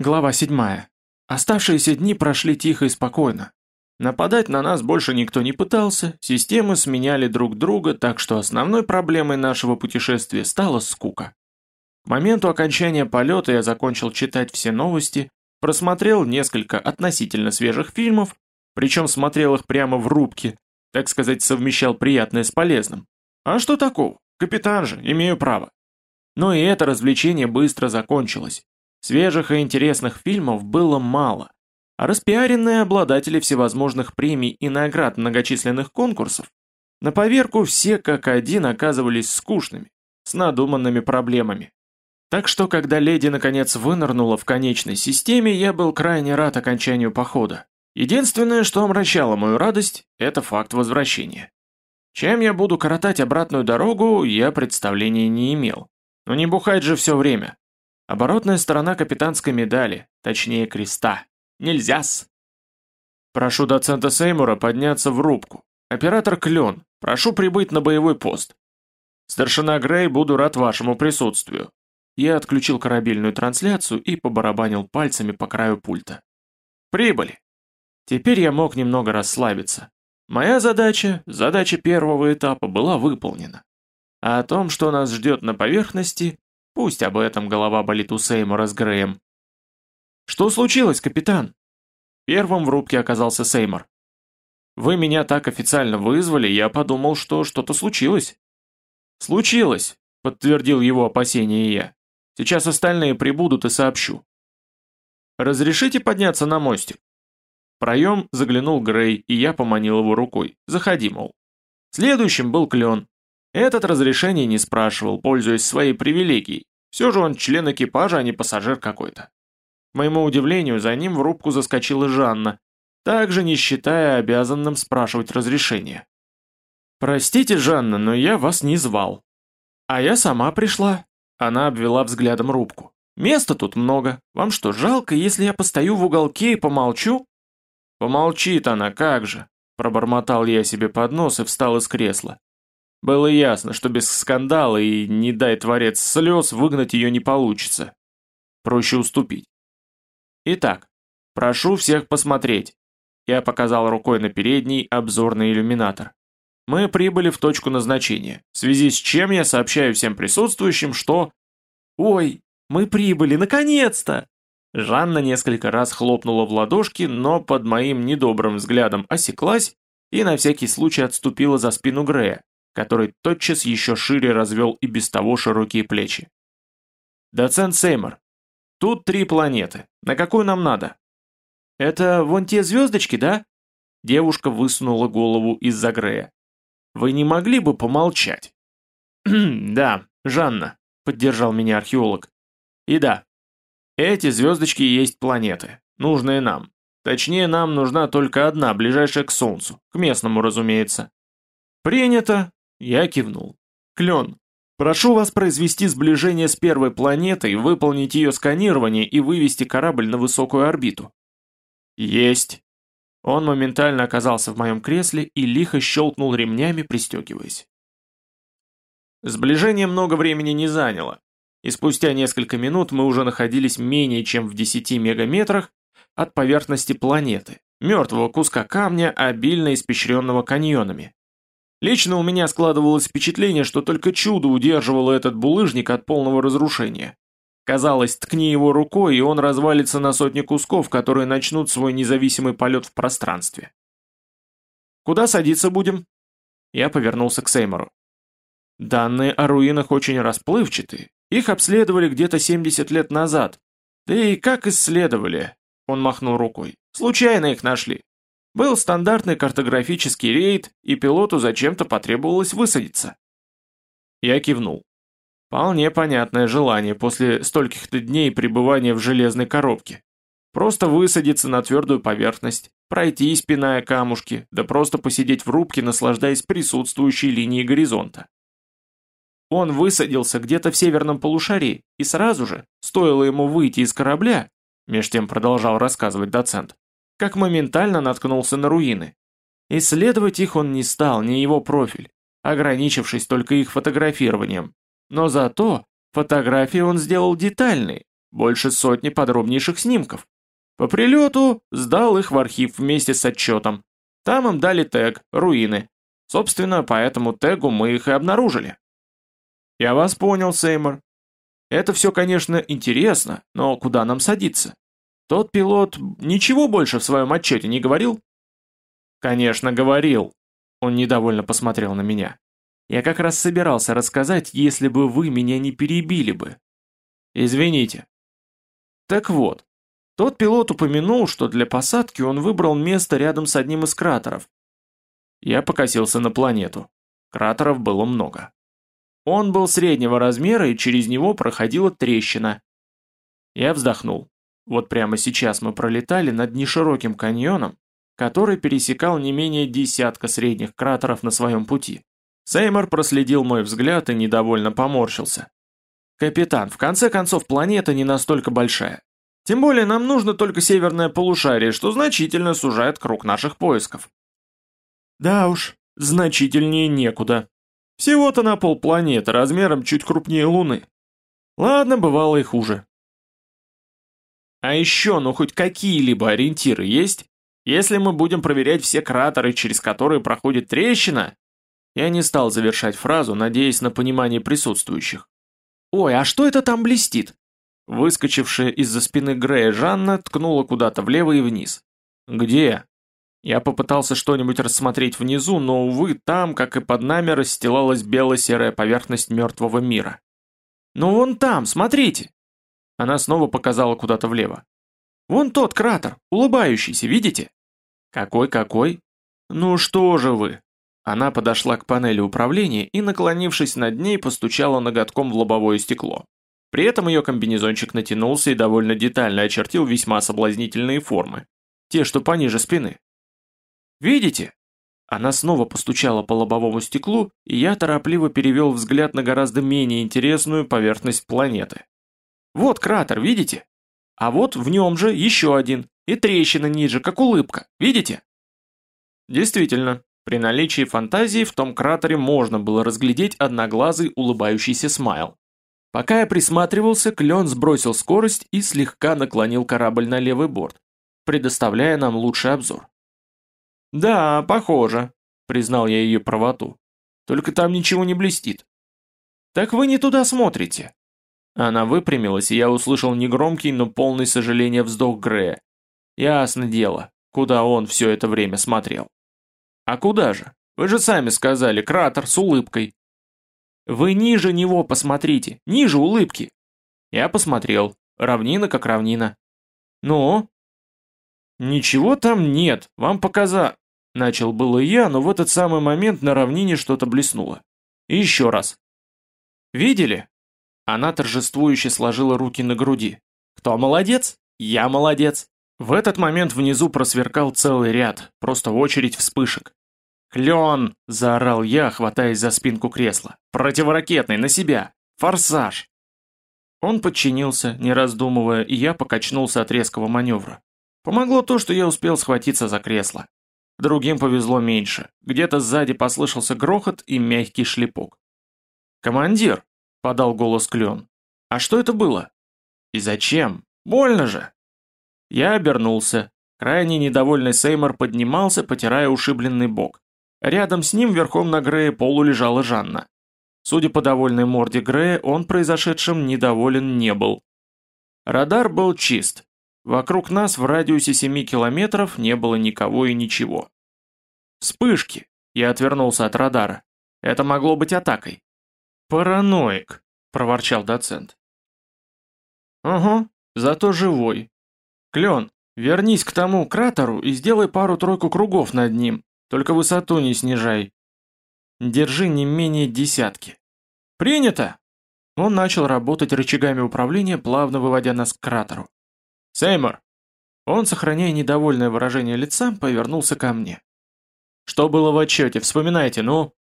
Глава 7. Оставшиеся дни прошли тихо и спокойно. Нападать на нас больше никто не пытался, системы сменяли друг друга, так что основной проблемой нашего путешествия стала скука. К моменту окончания полета я закончил читать все новости, просмотрел несколько относительно свежих фильмов, причем смотрел их прямо в рубке, так сказать, совмещал приятное с полезным. А что такого? Капитан же, имею право. Но и это развлечение быстро закончилось. Свежих и интересных фильмов было мало, а распиаренные обладатели всевозможных премий и наград многочисленных конкурсов на поверку все как один оказывались скучными, с надуманными проблемами. Так что, когда леди наконец вынырнула в конечной системе, я был крайне рад окончанию похода. Единственное, что омрачало мою радость, это факт возвращения. Чем я буду коротать обратную дорогу, я представления не имел. Но не бухать же все время. Оборотная сторона капитанской медали, точнее креста. Нельзя-с. Прошу доцента Сеймура подняться в рубку. Оператор Клен, прошу прибыть на боевой пост. Старшина Грей, буду рад вашему присутствию. Я отключил корабельную трансляцию и побарабанил пальцами по краю пульта. Прибыли. Теперь я мог немного расслабиться. Моя задача, задача первого этапа, была выполнена. А о том, что нас ждет на поверхности, Пусть об этом голова болит у Сеймура с Греем. «Что случилось, капитан?» Первым в рубке оказался Сеймур. «Вы меня так официально вызвали, я подумал, что что-то случилось». «Случилось», — подтвердил его опасение я. «Сейчас остальные прибудут и сообщу». «Разрешите подняться на мостик?» В проем заглянул Грей, и я поманил его рукой. «Заходи, мол». Следующим был Клен. Этот разрешение не спрашивал, пользуясь своей привилегией. Все же он член экипажа, а не пассажир какой-то. К моему удивлению, за ним в рубку заскочила Жанна, также не считая обязанным спрашивать разрешение. «Простите, Жанна, но я вас не звал». «А я сама пришла». Она обвела взглядом рубку. «Места тут много. Вам что, жалко, если я постою в уголке и помолчу?» «Помолчит она, как же!» Пробормотал я себе под нос и встал из кресла. Было ясно, что без скандала и, не дай творец слез, выгнать ее не получится. Проще уступить. Итак, прошу всех посмотреть. Я показал рукой на передний обзорный иллюминатор. Мы прибыли в точку назначения, в связи с чем я сообщаю всем присутствующим, что... Ой, мы прибыли, наконец-то! Жанна несколько раз хлопнула в ладошки, но под моим недобрым взглядом осеклась и на всякий случай отступила за спину Грея, который тотчас еще шире развел и без того широкие плечи. «Доцент Сеймор, тут три планеты. На какую нам надо?» «Это вон те звездочки, да?» Девушка высунула голову из-за Грея. «Вы не могли бы помолчать?» «Да, Жанна», — поддержал меня археолог. «И да, эти звездочки есть планеты, нужные нам. Точнее, нам нужна только одна, ближайшая к Солнцу, к местному, разумеется». «Принято», я кивнул. «Клен, прошу вас произвести сближение с первой планетой, выполнить ее сканирование и вывести корабль на высокую орбиту». «Есть». Он моментально оказался в моем кресле и лихо щелкнул ремнями, пристегиваясь. Сближение много времени не заняло, и спустя несколько минут мы уже находились менее чем в 10 мегаметрах от поверхности планеты, мертвого куска камня, обильно испещренного каньонами. Лично у меня складывалось впечатление, что только чудо удерживало этот булыжник от полного разрушения. Казалось, ткни его рукой, и он развалится на сотни кусков, которые начнут свой независимый полет в пространстве. «Куда садиться будем?» Я повернулся к Сеймору. Данные о руинах очень расплывчаты. Их обследовали где-то 70 лет назад. Да и как исследовали? Он махнул рукой. Случайно их нашли. Был стандартный картографический рейд, и пилоту зачем-то потребовалось высадиться. Я кивнул. Вполне понятное желание после стольких-то дней пребывания в железной коробке. Просто высадиться на твердую поверхность, пройти, спиная камушки, да просто посидеть в рубке, наслаждаясь присутствующей линией горизонта. Он высадился где-то в северном полушарии, и сразу же, стоило ему выйти из корабля, меж тем продолжал рассказывать доцент, как моментально наткнулся на руины. Исследовать их он не стал, не его профиль, ограничившись только их фотографированием. Но зато фотографии он сделал детальные, больше сотни подробнейших снимков. По прилету сдал их в архив вместе с отчетом. Там им дали тег «Руины». Собственно, по этому тегу мы их и обнаружили. Я вас понял, Сеймор. Это все, конечно, интересно, но куда нам садиться? Тот пилот ничего больше в своем отчете не говорил? Конечно, говорил. Он недовольно посмотрел на меня. Я как раз собирался рассказать, если бы вы меня не перебили бы. Извините. Так вот, тот пилот упомянул, что для посадки он выбрал место рядом с одним из кратеров. Я покосился на планету. Кратеров было много. Он был среднего размера, и через него проходила трещина. Я вздохнул. Вот прямо сейчас мы пролетали над нешироким каньоном, который пересекал не менее десятка средних кратеров на своем пути. Сеймор проследил мой взгляд и недовольно поморщился. «Капитан, в конце концов планета не настолько большая. Тем более нам нужно только северное полушарие, что значительно сужает круг наших поисков. Да уж, значительнее некуда. Всего-то на полпланеты, размером чуть крупнее Луны. Ладно, бывало и хуже. А еще, ну хоть какие-либо ориентиры есть? Если мы будем проверять все кратеры, через которые проходит трещина... Я не стал завершать фразу, надеясь на понимание присутствующих. «Ой, а что это там блестит?» Выскочившая из-за спины Грея Жанна ткнула куда-то влево и вниз. «Где?» Я попытался что-нибудь рассмотреть внизу, но, увы, там, как и под нами, расстилалась бело-серая поверхность мертвого мира. «Ну вон там, смотрите!» Она снова показала куда-то влево. «Вон тот кратер, улыбающийся, видите?» «Какой-какой?» «Ну что же вы!» Она подошла к панели управления и, наклонившись над ней, постучала ноготком в лобовое стекло. При этом ее комбинезончик натянулся и довольно детально очертил весьма соблазнительные формы. Те, что пониже спины. «Видите?» Она снова постучала по лобовому стеклу, и я торопливо перевел взгляд на гораздо менее интересную поверхность планеты. «Вот кратер, видите? А вот в нем же еще один, и трещина ниже, как улыбка, видите?» Действительно, при наличии фантазии в том кратере можно было разглядеть одноглазый улыбающийся смайл. Пока я присматривался, клен сбросил скорость и слегка наклонил корабль на левый борт, предоставляя нам лучший обзор. «Да, похоже», — признал я ее правоту. «Только там ничего не блестит». «Так вы не туда смотрите». Она выпрямилась, и я услышал негромкий, но полный сожаления вздох Грея. Ясно дело, куда он все это время смотрел. «А куда же? Вы же сами сказали, кратер с улыбкой». Вы ниже него посмотрите, ниже улыбки. Я посмотрел. Равнина как равнина. Ну? Ничего там нет, вам показа... Начал было я, но в этот самый момент на равнине что-то блеснуло. И еще раз. Видели? Она торжествующе сложила руки на груди. Кто молодец? Я молодец. В этот момент внизу просверкал целый ряд, просто очередь вспышек. «Клен!» – заорал я, хватаясь за спинку кресла. «Противоракетный, на себя! Форсаж!» Он подчинился, не раздумывая, и я покачнулся от резкого маневра. Помогло то, что я успел схватиться за кресло. Другим повезло меньше. Где-то сзади послышался грохот и мягкий шлепок. «Командир!» – подал голос Клен. «А что это было?» «И зачем? Больно же!» Я обернулся. Крайне недовольный Сеймор поднимался, потирая ушибленный бок. Рядом с ним верхом на Грее полу лежала Жанна. Судя по довольной морде Грея, он произошедшим недоволен не был. Радар был чист. Вокруг нас в радиусе 7 километров не было никого и ничего. Вспышки. Я отвернулся от радара. Это могло быть атакой. «Параноик», — проворчал доцент. «Угу, зато живой. Клен, вернись к тому кратеру и сделай пару-тройку кругов над ним. Только высоту не снижай. Держи не менее десятки. Принято! Он начал работать рычагами управления, плавно выводя нас к кратеру. Сеймор! Он, сохраняя недовольное выражение лица, повернулся ко мне. Что было в отчете, вспоминайте, ну?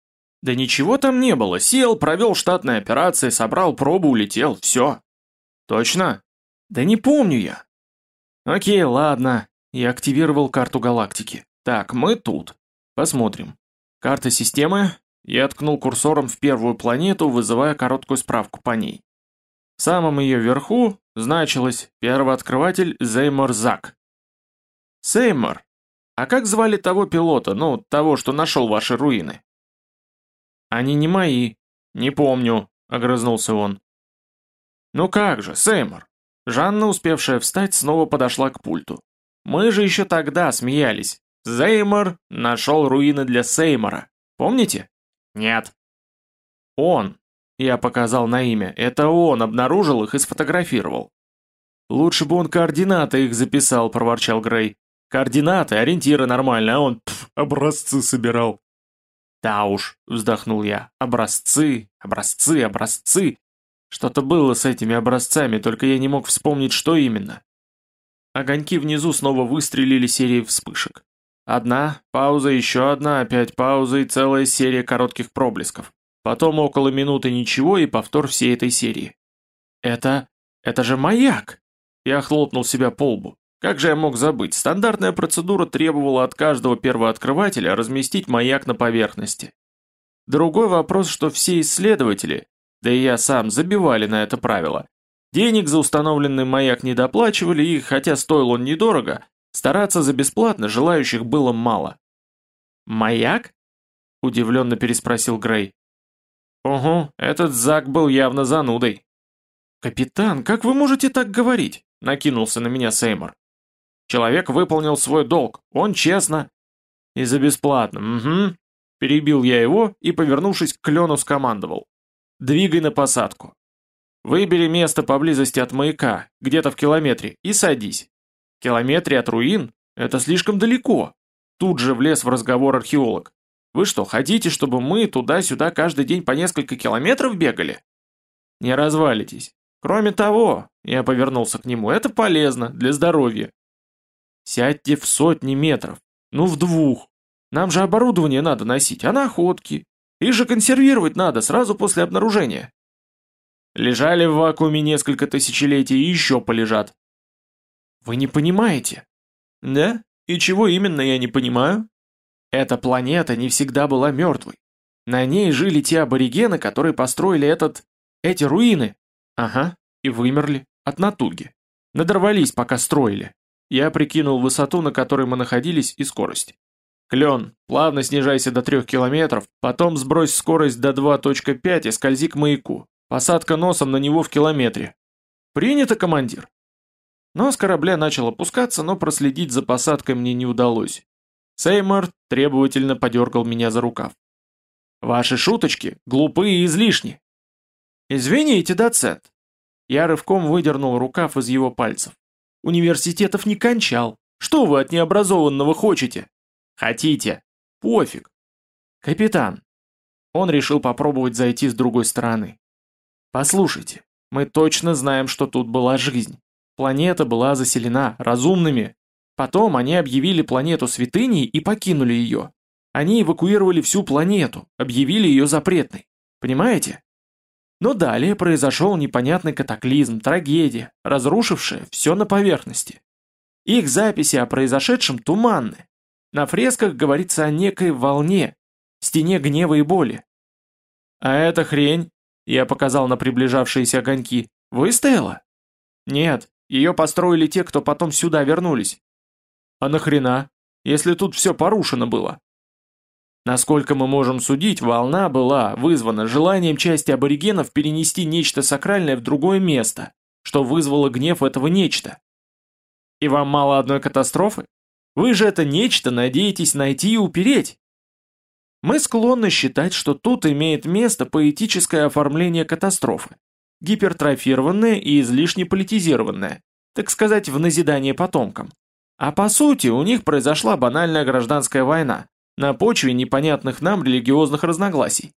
Да ничего там не было, сел, провел штатные операции, собрал пробу, улетел, все. Точно? Да не помню я. Окей, ладно. Я активировал карту галактики. Так, мы тут. Посмотрим. Карта системы. Я ткнул курсором в первую планету, вызывая короткую справку по ней. В самом ее верху, значилось «Первооткрыватель Зеймор Зак». «Сеймор, а как звали того пилота, ну, того, что нашел ваши руины?» «Они не мои. Не помню», — огрызнулся он. «Ну как же, Сеймор?» Жанна, успевшая встать, снова подошла к пульту. «Мы же еще тогда смеялись. Зеймор нашел руины для Сеймора. Помните?» «Нет». «Он», — я показал на имя, — это он обнаружил их и сфотографировал. «Лучше бы он координаты их записал», — проворчал Грей. «Координаты, ориентиры нормально, а он, пф, образцы собирал». «Да уж», — вздохнул я, — «образцы, образцы, образцы». Что-то было с этими образцами, только я не мог вспомнить, что именно. Огоньки внизу снова выстрелили серией вспышек. Одна, пауза, еще одна, опять пауза и целая серия коротких проблесков. Потом около минуты ничего и повтор всей этой серии. «Это... это же маяк!» Я хлопнул себя по лбу. Как же я мог забыть? Стандартная процедура требовала от каждого первооткрывателя разместить маяк на поверхности. Другой вопрос, что все исследователи, да и я сам, забивали на это правило. Денег за установленный маяк не доплачивали, и, хотя стоил он недорого, стараться за бесплатно желающих было мало. «Маяк?» – удивленно переспросил Грей. «Угу, этот Зак был явно занудой». «Капитан, как вы можете так говорить?» – накинулся на меня Сеймор. «Человек выполнил свой долг, он честно». «И за бесплатно, угу». Перебил я его и, повернувшись к клену, скомандовал. Двигай на посадку. Выбери место поблизости от маяка, где-то в километре, и садись. В километре от руин? Это слишком далеко. Тут же влез в разговор археолог. Вы что, хотите, чтобы мы туда-сюда каждый день по несколько километров бегали? Не развалитесь. Кроме того, я повернулся к нему, это полезно для здоровья. Сядьте в сотни метров, ну в двух. Нам же оборудование надо носить, а находки, их же консервировать надо сразу после обнаружения. Лежали в вакууме несколько тысячелетий и еще полежат. Вы не понимаете. Да? И чего именно я не понимаю? Эта планета не всегда была мертвой. На ней жили те аборигены, которые построили этот... эти руины. Ага, и вымерли от натуги. Надорвались, пока строили. Я прикинул высоту, на которой мы находились, и скорость. Клен, плавно снижайся до 3 километров, потом сбрось скорость до 2.5 и скользи к маяку. Посадка носом на него в километре. Принято, командир. Нос корабля начал опускаться, но проследить за посадкой мне не удалось. Сеймор требовательно подергал меня за рукав. «Ваши шуточки глупые и излишни». «Извините, доцент». Я рывком выдернул рукав из его пальцев. «Университетов не кончал. Что вы от необразованного хотите?» Хотите? Пофиг. Капитан. Он решил попробовать зайти с другой стороны. Послушайте, мы точно знаем, что тут была жизнь. Планета была заселена разумными. Потом они объявили планету святыней и покинули ее. Они эвакуировали всю планету, объявили ее запретной. Понимаете? Но далее произошел непонятный катаклизм, трагедия, разрушившая все на поверхности. Их записи о произошедшем туманны, на фресках говорится о некой волне, стене гнева и боли. А эта хрень, я показал на приближавшиеся огоньки, выстояла? Нет, ее построили те, кто потом сюда вернулись. А нахрена, если тут все порушено было? Насколько мы можем судить, волна была вызвана желанием части аборигенов перенести нечто сакральное в другое место, что вызвало гнев этого нечто. И вам мало одной катастрофы? Вы же это нечто надеетесь найти и упереть. Мы склонны считать, что тут имеет место поэтическое оформление катастрофы, гипертрофированное и излишне политизированное, так сказать, в назидание потомкам. А по сути у них произошла банальная гражданская война на почве непонятных нам религиозных разногласий.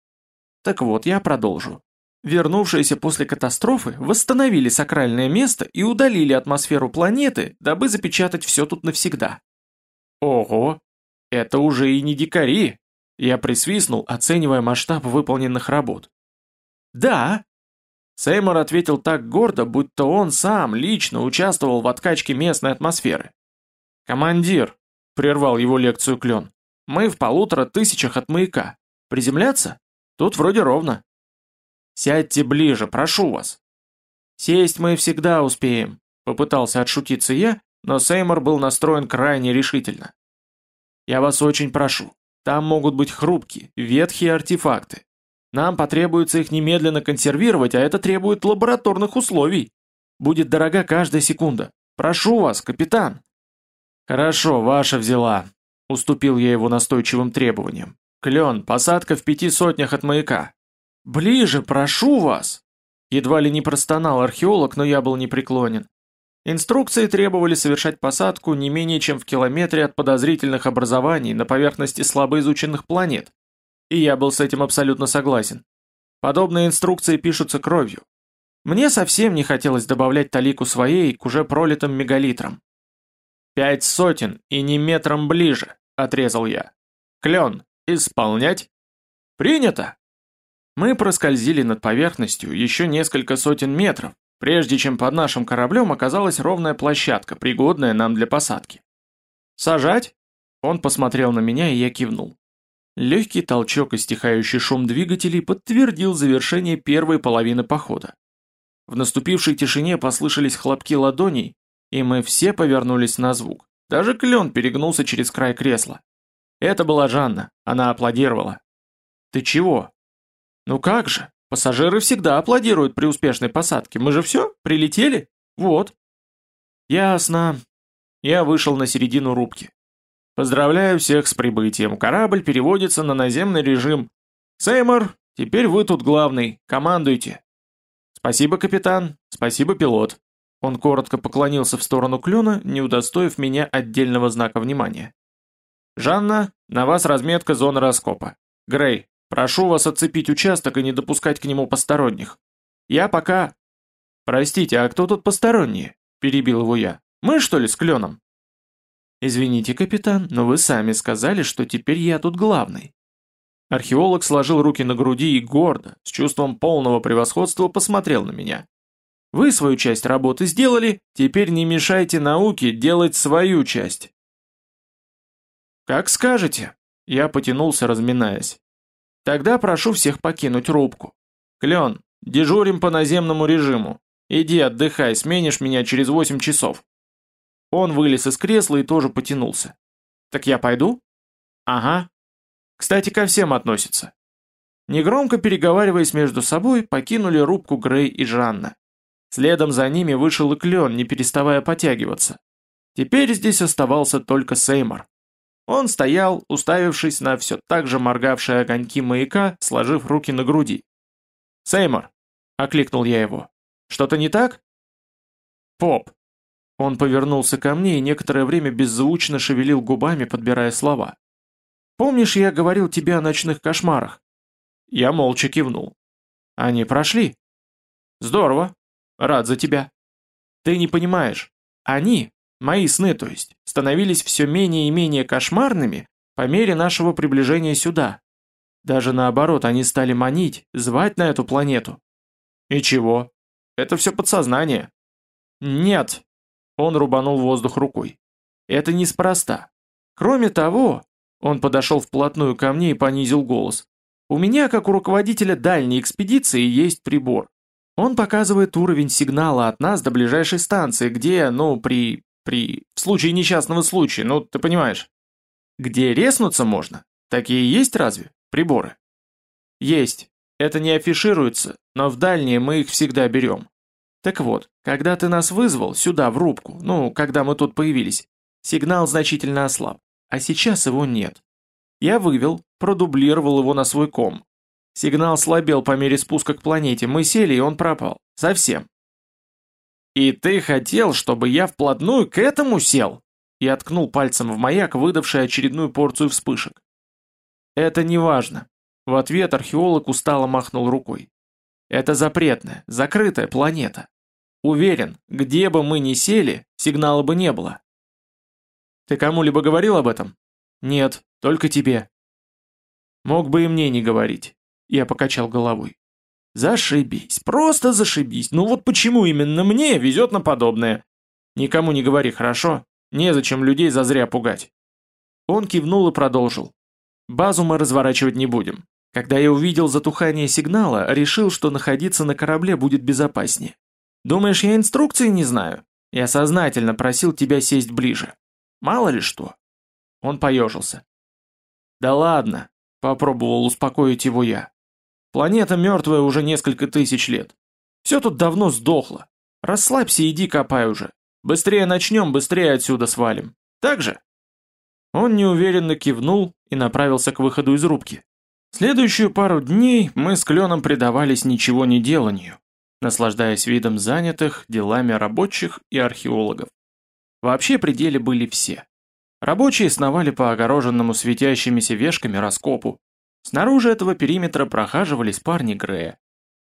Так вот, я продолжу. Вернувшиеся после катастрофы восстановили сакральное место и удалили атмосферу планеты, дабы запечатать все тут навсегда. Ого, это уже и не дикари. Я присвистнул, оценивая масштаб выполненных работ. Да. Сеймор ответил так гордо, будто он сам лично участвовал в откачке местной атмосферы. «Командир», — прервал его лекцию Клен, — «мы в полутора тысячах от маяка. Приземляться? Тут вроде ровно». «Сядьте ближе, прошу вас». Сесть мы всегда успеем, попытался отшутиться я, но Сеймор был настроен крайне решительно. Я вас очень прошу, там могут быть хрупкие, ветхие артефакты. Нам потребуется их немедленно консервировать, а это требует лабораторных условий. Будет дорога каждая секунда. Прошу вас, капитан. Хорошо, ваша взяла. Уступил я его настойчивым требованиям. Клен, посадка в пяти сотнях от маяка. Ближе, прошу вас. Едва ли не простонал археолог, но я был непреклонен. Инструкции требовали совершать посадку не менее чем в километре от подозрительных образований на поверхности слабо изученных планет, и я был с этим абсолютно согласен. Подобные инструкции пишутся кровью. Мне совсем не хотелось добавлять талику своей к уже пролитым мегалитрам. «Пять сотен и не метром ближе», — отрезал я. «Клен, исполнять?» «Принято!» Мы проскользили над поверхностью еще несколько сотен метров, прежде чем под нашим кораблем оказалась ровная площадка, пригодная нам для посадки. «Сажать?» Он посмотрел на меня, и я кивнул. Легкий толчок и стихающий шум двигателей подтвердил завершение первой половины похода. В наступившей тишине послышались хлопки ладоней, и мы все повернулись на звук. Даже клен перегнулся через край кресла. Это была Жанна, она аплодировала. «Ты чего?» «Ну как же, пассажиры всегда аплодируют при успешной посадке, мы же все, прилетели? Вот». «Ясно». Я вышел на середину рубки. Поздравляю всех с прибытием. Корабль переводится на наземный режим. Сеймор, теперь вы тут главный. Командуйте. Спасибо, капитан. Спасибо, пилот. Он коротко поклонился в сторону клена, не удостоив меня отдельного знака внимания. «Жанна, на вас разметка зоны раскопа. Грей, прошу вас отцепить участок и не допускать к нему посторонних. Я пока...» «Простите, а кто тут посторонние?» – перебил его я. «Мы, что ли, с кленом?» «Извините, капитан, но вы сами сказали, что теперь я тут главный». Археолог сложил руки на груди и гордо, с чувством полного превосходства посмотрел на меня. «Вы свою часть работы сделали, теперь не мешайте науке делать свою часть». «Как скажете», — я потянулся, разминаясь. «Тогда прошу всех покинуть рубку. Клен, дежурим по наземному режиму. Иди отдыхай, сменишь меня через восемь часов». Он вылез из кресла и тоже потянулся. «Так я пойду?» «Ага. Кстати, ко всем относится». Негромко переговариваясь между собой, покинули рубку Грей и Жанна. Следом за ними вышел и Клен, не переставая потягиваться. Теперь здесь оставался только Сеймор. Он стоял, уставившись на все так же моргавшие огоньки маяка, сложив руки на груди. «Сеймор!» — окликнул я его. «Что-то не так?» «Поп, он повернулся ко мне и некоторое время беззвучно шевелил губами, подбирая слова. «Помнишь, я говорил тебе о ночных кошмарах?» Я молча кивнул. «Они прошли?» «Здорово. Рад за тебя». «Ты не понимаешь. Они, мои сны, то есть, становились все менее и менее кошмарными по мере нашего приближения сюда. Даже наоборот, они стали манить, звать на эту планету». «И чего? Это все подсознание». «Нет», он рубанул воздух рукой. Это неспроста. Кроме того, он подошел вплотную ко мне и понизил голос. У меня, как у руководителя дальней экспедиции, есть прибор. Он показывает уровень сигнала от нас до ближайшей станции, где, ну, при... при... в случае несчастного случая, ну, ты понимаешь. Где резнуться можно? Такие есть разве? Приборы? Есть. Это не афишируется, но в дальние мы их всегда берем. Так вот, когда ты нас вызвал сюда, в рубку, ну, когда мы тут появились, сигнал значительно ослаб, а сейчас его нет. Я вывел, продублировал его на свой ком. Сигнал слабел по мере спуска к планете, мы сели, и он пропал. Совсем. «И ты хотел, чтобы я вплотную к этому сел?» Я ткнул пальцем в маяк, выдавший очередную порцию вспышек. «Это не важно». В ответ археолог устало махнул рукой. «Это запретная, закрытая планета. Уверен, где бы мы ни сели, сигнала бы не было. Ты кому-либо говорил об этом? Нет, только тебе. Мог бы и мне не говорить. Я покачал головой. Зашибись, просто зашибись. Ну вот почему именно мне везет на подобное? Никому не говори, хорошо? Незачем людей зазря пугать. Он кивнул и продолжил. Базу мы разворачивать не будем. Когда я увидел затухание сигнала, решил, что находиться на корабле будет безопаснее. Думаешь, я инструкции не знаю? Я сознательно просил тебя сесть ближе. Мало ли что. Он поежился. Да ладно, попробовал успокоить его я. Планета мертвая уже несколько тысяч лет. Все тут давно сдохло. Расслабься, иди копай уже. Быстрее начнем, быстрее отсюда свалим. Так же? Он неуверенно кивнул и направился к выходу из рубки. Следующую пару дней мы с Кленом предавались ничего не деланию, наслаждаясь видом занятых делами рабочих и археологов. Вообще пределе были все. Рабочие сновали по огороженному светящимися вешками раскопу. Снаружи этого периметра прохаживались парни Грея.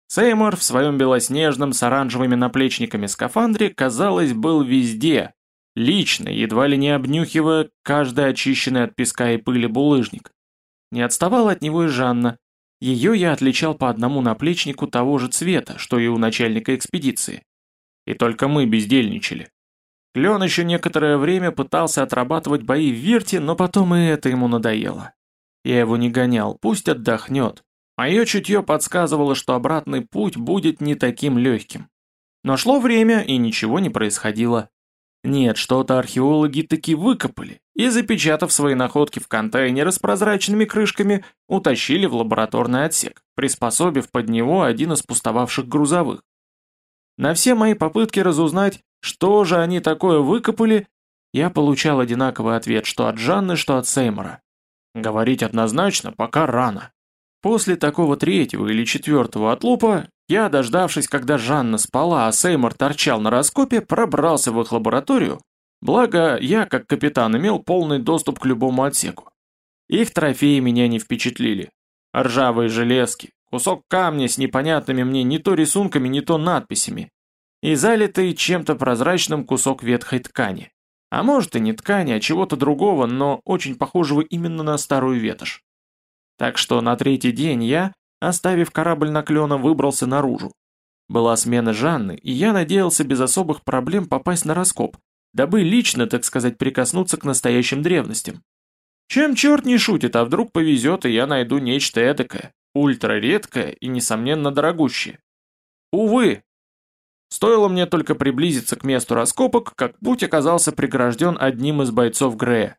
Сеймур в своем белоснежном с оранжевыми наплечниками скафандре, казалось, был везде, лично, едва ли не обнюхивая каждый очищенный от песка и пыли булыжник. Не отставала от него и Жанна. Ее я отличал по одному наплечнику того же цвета, что и у начальника экспедиции. И только мы бездельничали. Клен еще некоторое время пытался отрабатывать бои в Вирте, но потом и это ему надоело. Я его не гонял, пусть отдохнет. Мое чутье подсказывало, что обратный путь будет не таким легким. Но шло время, и ничего не происходило. Нет, что-то археологи таки выкопали, и, запечатав свои находки в контейнеры с прозрачными крышками, утащили в лабораторный отсек, приспособив под него один из пустовавших грузовых. На все мои попытки разузнать, что же они такое выкопали, я получал одинаковый ответ что от Жанны, что от Сеймора. Говорить однозначно пока рано. После такого третьего или четвертого отлупа, я, дождавшись, когда Жанна спала, а Сеймор торчал на раскопе, пробрался в их лабораторию, благо я, как капитан, имел полный доступ к любому отсеку. Их трофеи меня не впечатлили. Ржавые железки, кусок камня с непонятными мне не то рисунками, не то надписями, и залитый чем-то прозрачным кусок ветхой ткани. А может и не ткани, а чего-то другого, но очень похожего именно на старую ветошь. Так что на третий день я, оставив корабль на клена, выбрался наружу. Была смена Жанны, и я надеялся без особых проблем попасть на раскоп, дабы лично, так сказать, прикоснуться к настоящим древностям. Чем черт не шутит, а вдруг повезет, и я найду нечто эдакое, ультраредкое и, несомненно, дорогущее. Увы, Стоило мне только приблизиться к месту раскопок, как путь оказался прегражден одним из бойцов Грея.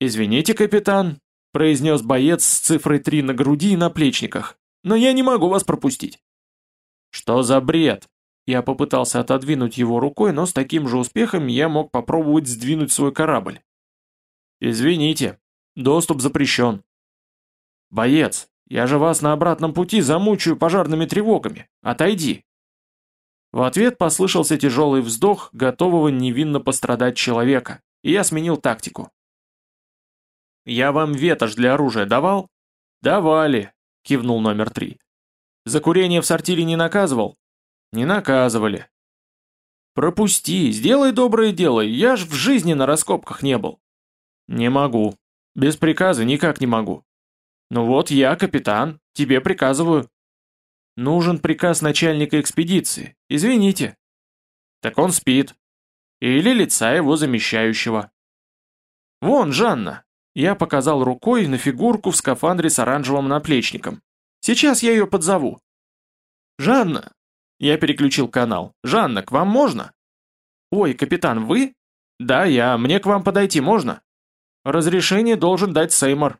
«Извините, капитан», — произнес боец с цифрой 3 на груди и на плечниках, «но я не могу вас пропустить». «Что за бред?» Я попытался отодвинуть его рукой, но с таким же успехом я мог попробовать сдвинуть свой корабль. «Извините, доступ запрещен». «Боец, я же вас на обратном пути замучаю пожарными тревогами. Отойди». В ответ послышался тяжелый вздох готового невинно пострадать человека, и я сменил тактику. «Я вам ветошь для оружия давал?» «Давали», — кивнул номер три. «За курение в сортире не наказывал?» «Не наказывали». «Пропусти, сделай доброе дело, я ж в жизни на раскопках не был». «Не могу. Без приказа никак не могу». «Ну вот я, капитан, тебе приказываю». Нужен приказ начальника экспедиции. Извините. Так он спит. Или лица его замещающего. Вон, Жанна. Я показал рукой на фигурку в скафандре с оранжевым наплечником. Сейчас я ее подзову. Жанна. Я переключил канал. Жанна, к вам можно? Ой, капитан, вы? Да, я. Мне к вам подойти можно? Разрешение должен дать Сеймор.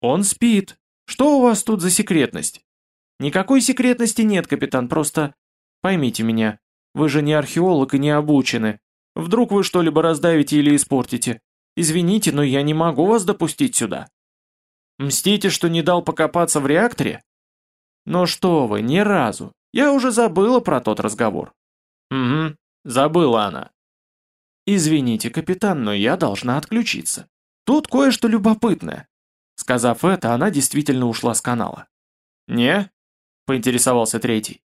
Он спит. Что у вас тут за секретность? Никакой секретности нет, капитан, просто... Поймите меня, вы же не археолог и не обучены. Вдруг вы что-либо раздавите или испортите. Извините, но я не могу вас допустить сюда. Мстите, что не дал покопаться в реакторе? Но что вы, ни разу. Я уже забыла про тот разговор. Угу, забыла она. Извините, капитан, но я должна отключиться. Тут кое-что любопытное. Сказав это, она действительно ушла с канала. «Не, — поинтересовался третий.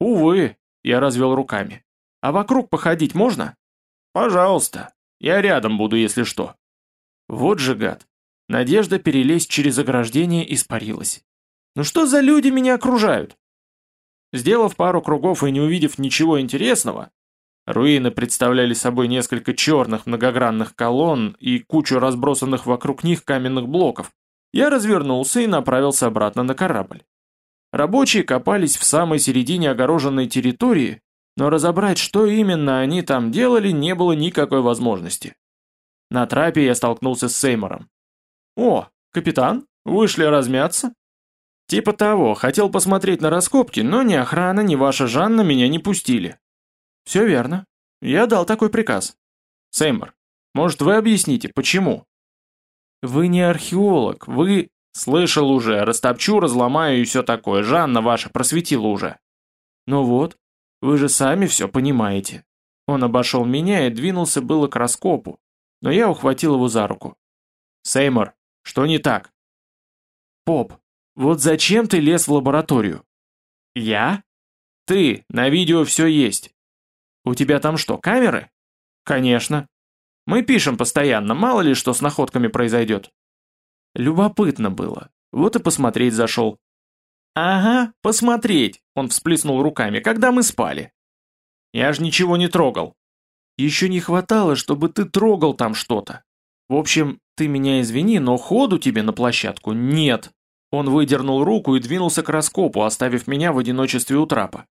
«Увы», — я развел руками. «А вокруг походить можно?» «Пожалуйста. Я рядом буду, если что». Вот же гад. Надежда перелезть через ограждение испарилась. «Ну что за люди меня окружают?» Сделав пару кругов и не увидев ничего интересного, руины представляли собой несколько черных многогранных колонн и кучу разбросанных вокруг них каменных блоков, я развернулся и направился обратно на корабль. Рабочие копались в самой середине огороженной территории, но разобрать, что именно они там делали, не было никакой возможности. На трапе я столкнулся с Сеймором. «О, капитан, вышли размяться?» «Типа того, хотел посмотреть на раскопки, но ни охрана, ни ваша Жанна меня не пустили». «Все верно. Я дал такой приказ». «Сеймор, может вы объясните, почему?» «Вы не археолог, вы...» «Слышал уже, растопчу, разломаю и все такое, Жанна ваша просветила уже». «Ну вот, вы же сами все понимаете». Он обошел меня и двинулся было к раскопу, но я ухватил его за руку. «Сеймор, что не так?» «Поп, вот зачем ты лез в лабораторию?» «Я?» «Ты, на видео все есть». «У тебя там что, камеры?» «Конечно. Мы пишем постоянно, мало ли что с находками произойдет». Любопытно было, вот и посмотреть зашел. «Ага, посмотреть», — он всплеснул руками, — «когда мы спали». «Я ж ничего не трогал». «Еще не хватало, чтобы ты трогал там что-то. В общем, ты меня извини, но ходу тебе на площадку нет». Он выдернул руку и двинулся к раскопу, оставив меня в одиночестве у трапа.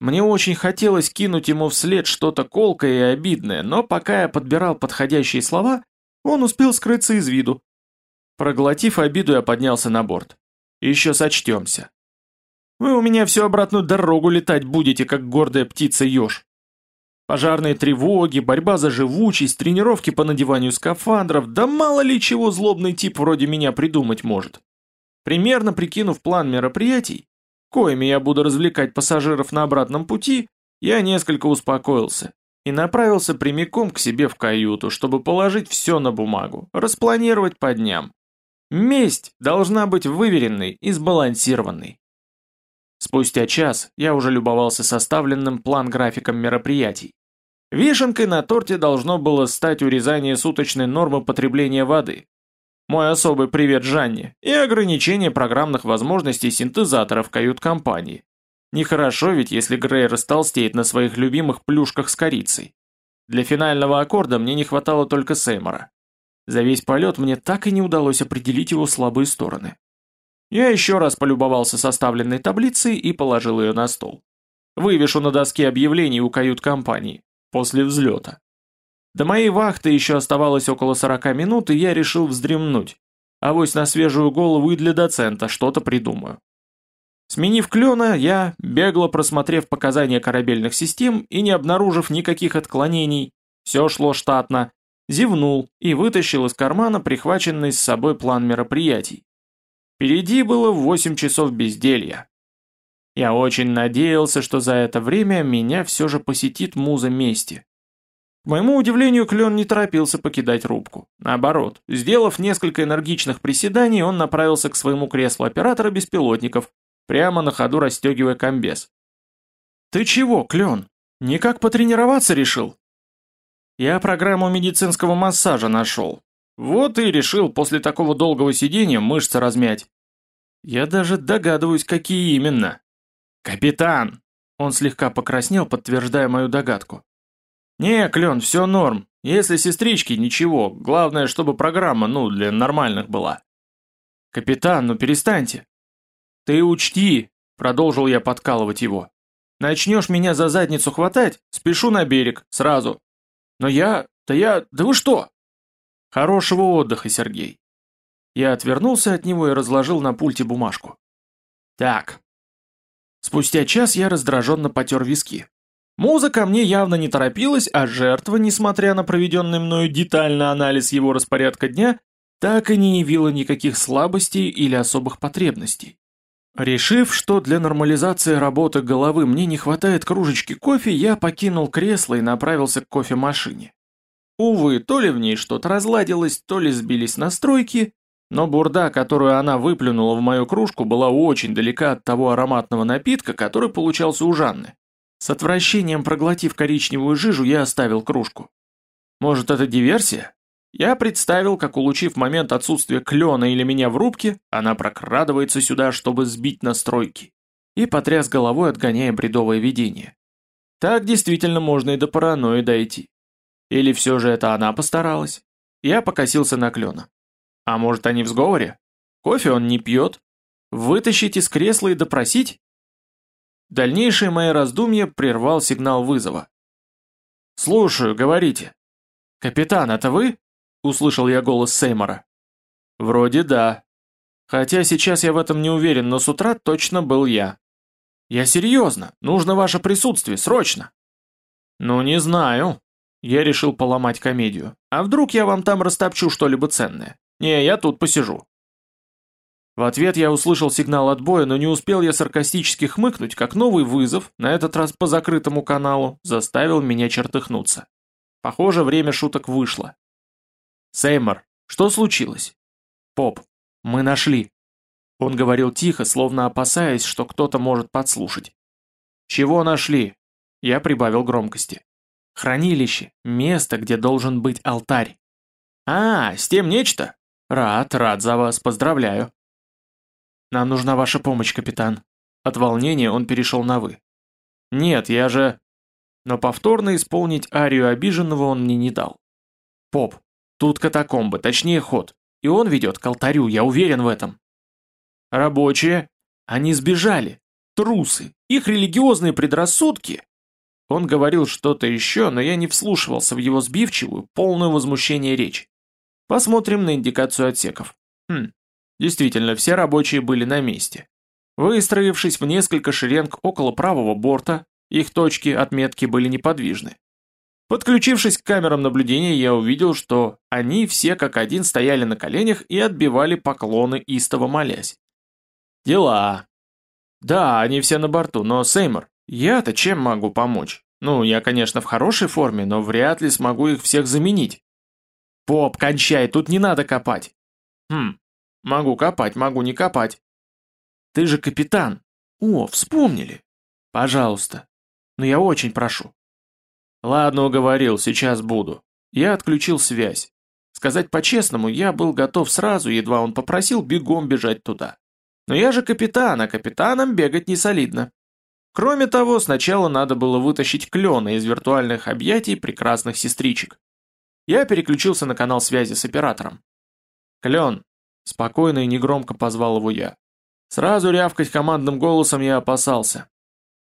Мне очень хотелось кинуть ему вслед что-то колкое и обидное, но пока я подбирал подходящие слова, он успел скрыться из виду. Проглотив обиду, я поднялся на борт. Еще сочтемся. Вы у меня всю обратную дорогу летать будете, как гордая птица-еж. Пожарные тревоги, борьба за живучесть, тренировки по надеванию скафандров, да мало ли чего злобный тип вроде меня придумать может. Примерно прикинув план мероприятий, коими я буду развлекать пассажиров на обратном пути, я несколько успокоился и направился прямиком к себе в каюту, чтобы положить все на бумагу, распланировать по дням. Месть должна быть выверенной и сбалансированной. Спустя час я уже любовался составленным план-графиком мероприятий. Вишенкой на торте должно было стать урезание суточной нормы потребления воды. Мой особый привет Жанне и ограничение программных возможностей синтезаторов кают-компании. Нехорошо ведь, если Грей растолстеет на своих любимых плюшках с корицей. Для финального аккорда мне не хватало только Сеймора. За весь полет мне так и не удалось определить его слабые стороны. Я еще раз полюбовался составленной таблицей и положил ее на стол. Вывешу на доске объявлений у кают-компании. После взлета. До моей вахты еще оставалось около 40 минут, и я решил вздремнуть. Авось на свежую голову и для доцента что-то придумаю. Сменив клена, я, бегло просмотрев показания корабельных систем и не обнаружив никаких отклонений, все шло штатно, зевнул и вытащил из кармана прихваченный с собой план мероприятий. Впереди было 8 часов безделья. Я очень надеялся, что за это время меня все же посетит муза мести. К моему удивлению, Клен не торопился покидать рубку. Наоборот, сделав несколько энергичных приседаний, он направился к своему креслу оператора беспилотников, прямо на ходу расстегивая комбез. «Ты чего, Клен? Никак потренироваться решил?» Я программу медицинского массажа нашел. Вот и решил после такого долгого сидения мышцы размять. Я даже догадываюсь, какие именно. Капитан! Он слегка покраснел, подтверждая мою догадку. Не, Клен, все норм. Если сестрички, ничего. Главное, чтобы программа, ну, для нормальных была. Капитан, ну перестаньте. Ты учти, продолжил я подкалывать его. Начнешь меня за задницу хватать, спешу на берег, сразу. Но я... Да я... Да вы что? Хорошего отдыха, Сергей. Я отвернулся от него и разложил на пульте бумажку. Так. Спустя час я раздраженно потер виски. Музыка мне явно не торопилась, а жертва, несмотря на проведенный мною детальный анализ его распорядка дня, так и не явила никаких слабостей или особых потребностей. Решив, что для нормализации работы головы мне не хватает кружечки кофе, я покинул кресло и направился к кофемашине. Увы, то ли в ней что-то разладилось, то ли сбились настройки, но бурда, которую она выплюнула в мою кружку, была очень далека от того ароматного напитка, который получался у Жанны. С отвращением проглотив коричневую жижу, я оставил кружку. Может, это диверсия? Я представил, как, улучив момент отсутствия клена или меня в рубке, она прокрадывается сюда, чтобы сбить настройки, и потряс головой, отгоняя бредовое видение. Так действительно можно и до паранойи дойти. Или все же это она постаралась? Я покосился на клена. А может, они в сговоре? Кофе он не пьет? Вытащить из кресла и допросить? Дальнейшие мои раздумья прервал сигнал вызова. «Слушаю, говорите». «Капитан, это вы?» — услышал я голос Сеймора. «Вроде да. Хотя сейчас я в этом не уверен, но с утра точно был я. Я серьезно, нужно ваше присутствие, срочно!» «Ну, не знаю». Я решил поломать комедию. «А вдруг я вам там растопчу что-либо ценное? Не, я тут посижу». В ответ я услышал сигнал отбоя, но не успел я саркастически хмыкнуть, как новый вызов, на этот раз по закрытому каналу, заставил меня чертыхнуться. Похоже, время шуток вышло. «Сеймор, что случилось?» «Поп, мы нашли». Он говорил тихо, словно опасаясь, что кто-то может подслушать. «Чего нашли?» Я прибавил громкости. «Хранилище, место, где должен быть алтарь». «А, с тем нечто?» «Рад, рад за вас, поздравляю». «Нам нужна ваша помощь, капитан». От волнения он перешел на «вы». «Нет, я же...» Но повторно исполнить арию обиженного он мне не дал. «Поп, тут катакомбы, точнее ход, и он ведет к алтарю, я уверен в этом». «Рабочие? Они сбежали. Трусы. Их религиозные предрассудки...» Он говорил что-то еще, но я не вслушивался в его сбивчивую, полную возмущение речь. Посмотрим на индикацию отсеков. Хм, Действительно, все рабочие были на месте. Выстроившись в несколько шеренг около правого борта, их точки отметки были неподвижны. Подключившись к камерам наблюдения, я увидел, что они все как один стояли на коленях и отбивали поклоны, истово молясь. Дела. Да, они все на борту, но, Сеймор, я-то чем могу помочь? Ну, я, конечно, в хорошей форме, но вряд ли смогу их всех заменить. Поп, кончай, тут не надо копать. Хм, Могу копать, могу не копать. Ты же капитан. О, вспомнили. Пожалуйста. Но я очень прошу. Ладно, уговорил, сейчас буду. Я отключил связь. Сказать по-честному, я был готов сразу, едва он попросил бегом бежать туда. Но я же капитан, а капитаном бегать не солидно. Кроме того, сначала надо было вытащить клена из виртуальных объятий прекрасных сестричек. Я переключился на канал связи с оператором. «Клен, Спокойно и негромко позвал его я. Сразу рявкать командным голосом я опасался.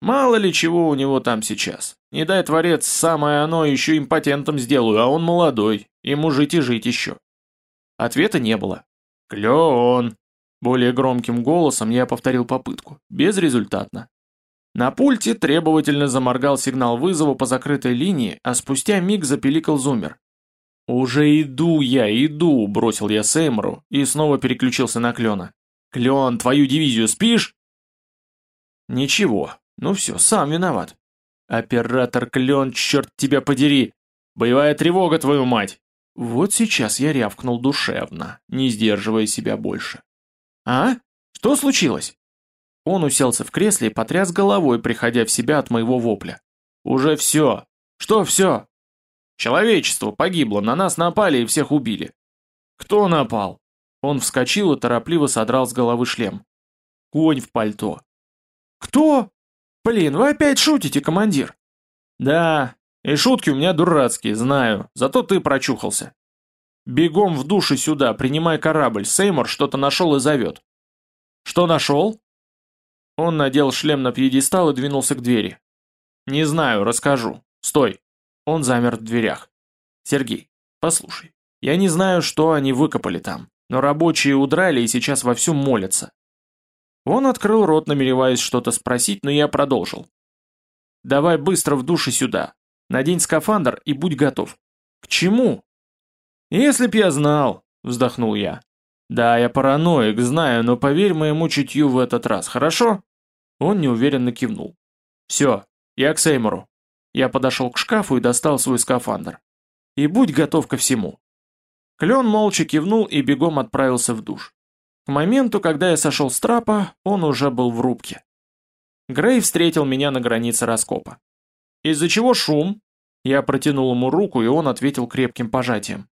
Мало ли чего у него там сейчас. Не дай творец, самое оно еще импотентом сделаю, а он молодой, ему жить и жить еще. Ответа не было. Клен. Более громким голосом я повторил попытку. Безрезультатно. На пульте требовательно заморгал сигнал вызова по закрытой линии, а спустя миг запеликал зумер. «Уже иду я, иду», — бросил я Сеймору и снова переключился на Клена. «Клен, твою дивизию спишь?» «Ничего, ну все, сам виноват». «Оператор Клен, черт тебя подери! Боевая тревога, твою мать!» Вот сейчас я рявкнул душевно, не сдерживая себя больше. «А? Что случилось?» Он уселся в кресле и потряс головой, приходя в себя от моего вопля. «Уже все! Что все?» Человечество погибло, на нас напали и всех убили. Кто напал? Он вскочил и торопливо содрал с головы шлем. Конь в пальто. Кто? Блин, вы опять шутите, командир. Да, и шутки у меня дурацкие, знаю, зато ты прочухался. Бегом в душе сюда, принимай корабль, Сеймор что-то нашел и зовет. Что нашел? Он надел шлем на пьедестал и двинулся к двери. Не знаю, расскажу. Стой. Он замер в дверях. «Сергей, послушай, я не знаю, что они выкопали там, но рабочие удрали и сейчас вовсю молятся». Он открыл рот, намереваясь что-то спросить, но я продолжил. «Давай быстро в душе сюда. Надень скафандр и будь готов». «К чему?» «Если б я знал», — вздохнул я. «Да, я параноик, знаю, но поверь моему чутью в этот раз, хорошо?» Он неуверенно кивнул. «Все, я к Сеймору. Я подошел к шкафу и достал свой скафандр. И будь готов ко всему. Клен молча кивнул и бегом отправился в душ. К моменту, когда я сошел с трапа, он уже был в рубке. Грей встретил меня на границе раскопа. «Из-за чего шум?» Я протянул ему руку, и он ответил крепким пожатием.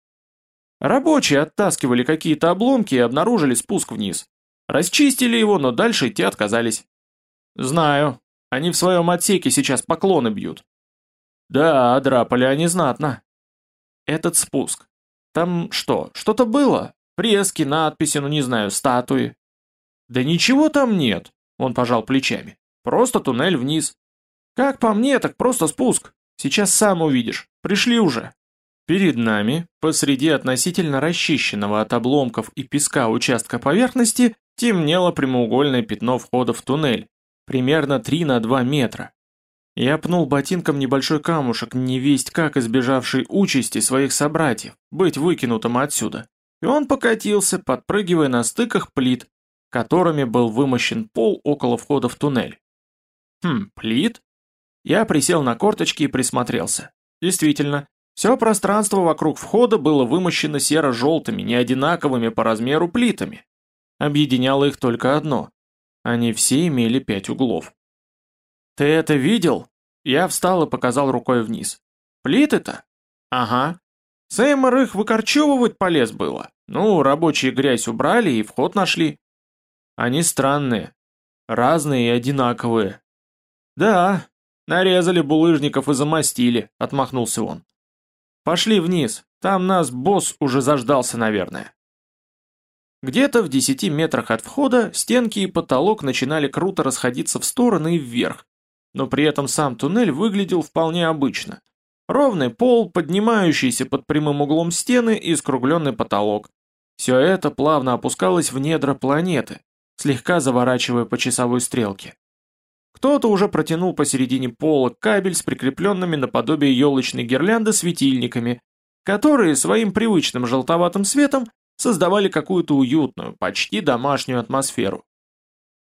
Рабочие оттаскивали какие-то обломки и обнаружили спуск вниз. Расчистили его, но дальше идти отказались. «Знаю. Они в своем отсеке сейчас поклоны бьют. Да, драпали они знатно. Этот спуск. Там что, что-то было? Фрески, надписи, ну не знаю, статуи. Да ничего там нет, он пожал плечами. Просто туннель вниз. Как по мне, так просто спуск. Сейчас сам увидишь. Пришли уже. Перед нами, посреди относительно расчищенного от обломков и песка участка поверхности, темнело прямоугольное пятно входа в туннель, примерно 3 на 2 метра. Я пнул ботинком небольшой камушек, не весть как избежавший участи своих собратьев, быть выкинутым отсюда. И он покатился, подпрыгивая на стыках плит, которыми был вымощен пол около входа в туннель. Хм, плит? Я присел на корточки и присмотрелся. Действительно, все пространство вокруг входа было вымощено серо-желтыми, неодинаковыми по размеру плитами. Объединяло их только одно. Они все имели пять углов. «Ты это видел?» Я встал и показал рукой вниз. «Плиты-то?» «Ага. Сеймор их выкорчевывать полез было. Ну, рабочие грязь убрали и вход нашли. Они странные. Разные и одинаковые». «Да, нарезали булыжников и замостили», — отмахнулся он. «Пошли вниз, там нас босс уже заждался, наверное». Где-то в десяти метрах от входа стенки и потолок начинали круто расходиться в стороны и вверх, но при этом сам туннель выглядел вполне обычно. Ровный пол, поднимающийся под прямым углом стены и скругленный потолок. Все это плавно опускалось в недра планеты, слегка заворачивая по часовой стрелке. Кто-то уже протянул посередине пола кабель с прикрепленными наподобие елочной гирлянды светильниками, которые своим привычным желтоватым светом создавали какую-то уютную, почти домашнюю атмосферу.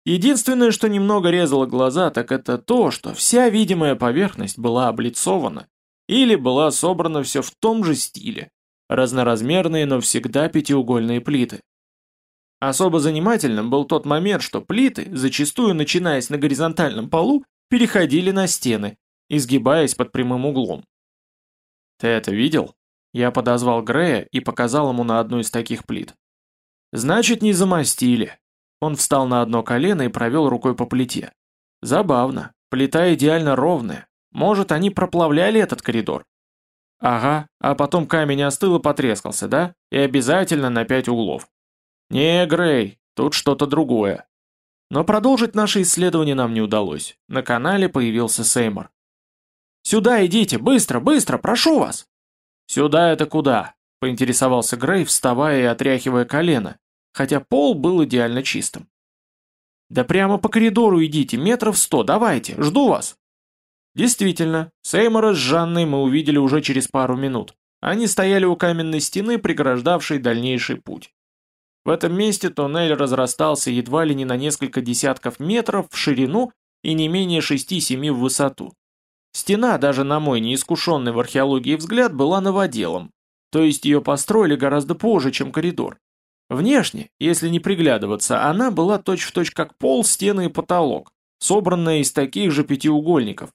Единственное, что немного резало глаза, так это то, что вся видимая поверхность была облицована или была собрана все в том же стиле, разноразмерные, но всегда пятиугольные плиты. Особо занимательным был тот момент, что плиты, зачастую начинаясь на горизонтальном полу, переходили на стены, изгибаясь под прямым углом. «Ты это видел?» Я подозвал Грея и показал ему на одну из таких плит. «Значит, не замостили. Он встал на одно колено и провел рукой по плите. Забавно, плита идеально ровная. Может, они проплавляли этот коридор? Ага, а потом камень остыл и потрескался, да? И обязательно на пять углов. Не, Грей, тут что-то другое. Но продолжить наше исследование нам не удалось. На канале появился Сеймор. «Сюда идите, быстро, быстро, прошу вас!» «Сюда это куда?» — поинтересовался Грей, вставая и отряхивая колено, хотя пол был идеально чистым. «Да прямо по коридору идите, метров сто, давайте, жду вас!» Действительно, Сеймора с Жанной мы увидели уже через пару минут. Они стояли у каменной стены, преграждавшей дальнейший путь. В этом месте туннель разрастался едва ли не на несколько десятков метров в ширину и не менее 6-7 в высоту. Стена, даже на мой неискушенный в археологии взгляд, была новоделом, то есть ее построили гораздо позже, чем коридор. Внешне, если не приглядываться, она была точь-в-точь точь как пол, стены и потолок, собранная из таких же пятиугольников.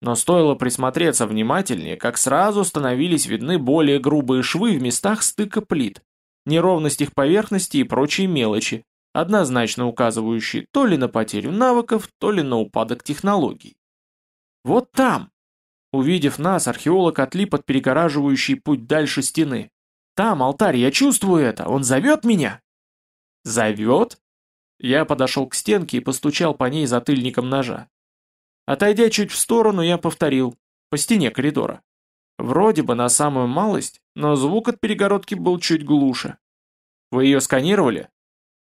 Но стоило присмотреться внимательнее, как сразу становились видны более грубые швы в местах стыка плит, неровность их поверхности и прочие мелочи, однозначно указывающие то ли на потерю навыков, то ли на упадок технологий. «Вот там!» Увидев нас, археолог отлип от перегораживающей путь дальше стены. Там алтарь, я чувствую это, он зовет меня. Зовет? Я подошел к стенке и постучал по ней затыльником ножа. Отойдя чуть в сторону, я повторил, по стене коридора. Вроде бы на самую малость, но звук от перегородки был чуть глуше. Вы ее сканировали?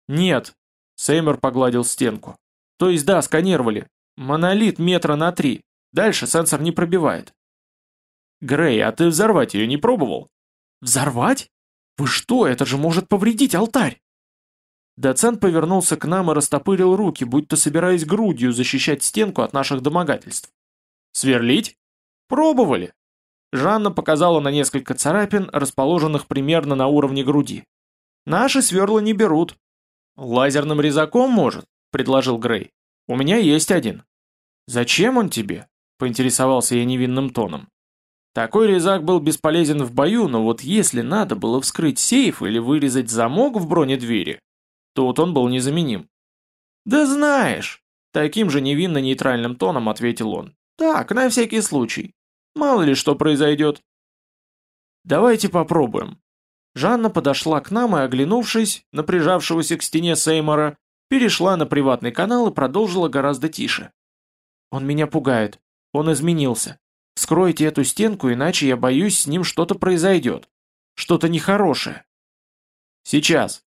Нет. Сеймер погладил стенку. То есть да, сканировали. Монолит метра на три. Дальше сенсор не пробивает. Грей, а ты взорвать ее не пробовал? «Взорвать? Вы что, это же может повредить алтарь!» Доцент повернулся к нам и растопырил руки, будто собираясь грудью защищать стенку от наших домогательств. «Сверлить?» «Пробовали!» Жанна показала на несколько царапин, расположенных примерно на уровне груди. «Наши сверла не берут». «Лазерным резаком, может?» — предложил Грей. «У меня есть один». «Зачем он тебе?» — поинтересовался я невинным тоном. Такой резак был бесполезен в бою, но вот если надо было вскрыть сейф или вырезать замок в бронедвери, тут он был незаменим. «Да знаешь!» – таким же невинно-нейтральным тоном ответил он. «Так, на всякий случай. Мало ли что произойдет». «Давайте попробуем». Жанна подошла к нам и, оглянувшись на прижавшегося к стене Сеймора, перешла на приватный канал и продолжила гораздо тише. «Он меня пугает. Он изменился. Скройте эту стенку, иначе я боюсь, с ним что-то произойдет. Что-то нехорошее». «Сейчас».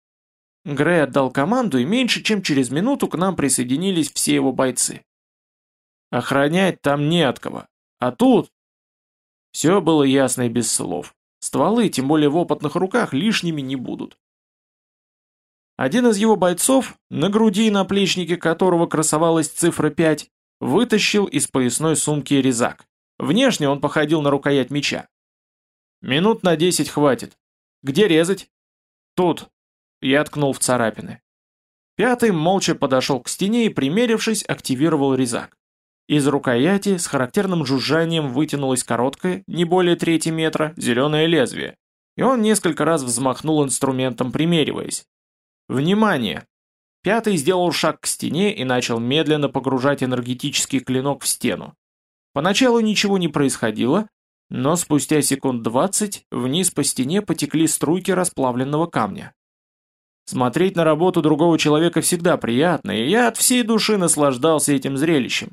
Грей отдал команду, и меньше чем через минуту к нам присоединились все его бойцы. Охранять там не от кого. А тут... Все было ясно и без слов. Стволы, тем более в опытных руках, лишними не будут. Один из его бойцов, на груди и наплечнике которого красовалась цифра 5, вытащил из поясной сумки резак. Внешне он походил на рукоять меча. «Минут на десять хватит. Где резать?» «Тут». Я ткнул в царапины. Пятый молча подошел к стене и, примерившись, активировал резак. Из рукояти с характерным жужжанием вытянулось короткое, не более трети метра, зеленое лезвие, и он несколько раз взмахнул инструментом, примериваясь. Внимание! Пятый сделал шаг к стене и начал медленно погружать энергетический клинок в стену. Поначалу ничего не происходило, но спустя секунд двадцать вниз по стене потекли струйки расплавленного камня. Смотреть на работу другого человека всегда приятно, и я от всей души наслаждался этим зрелищем.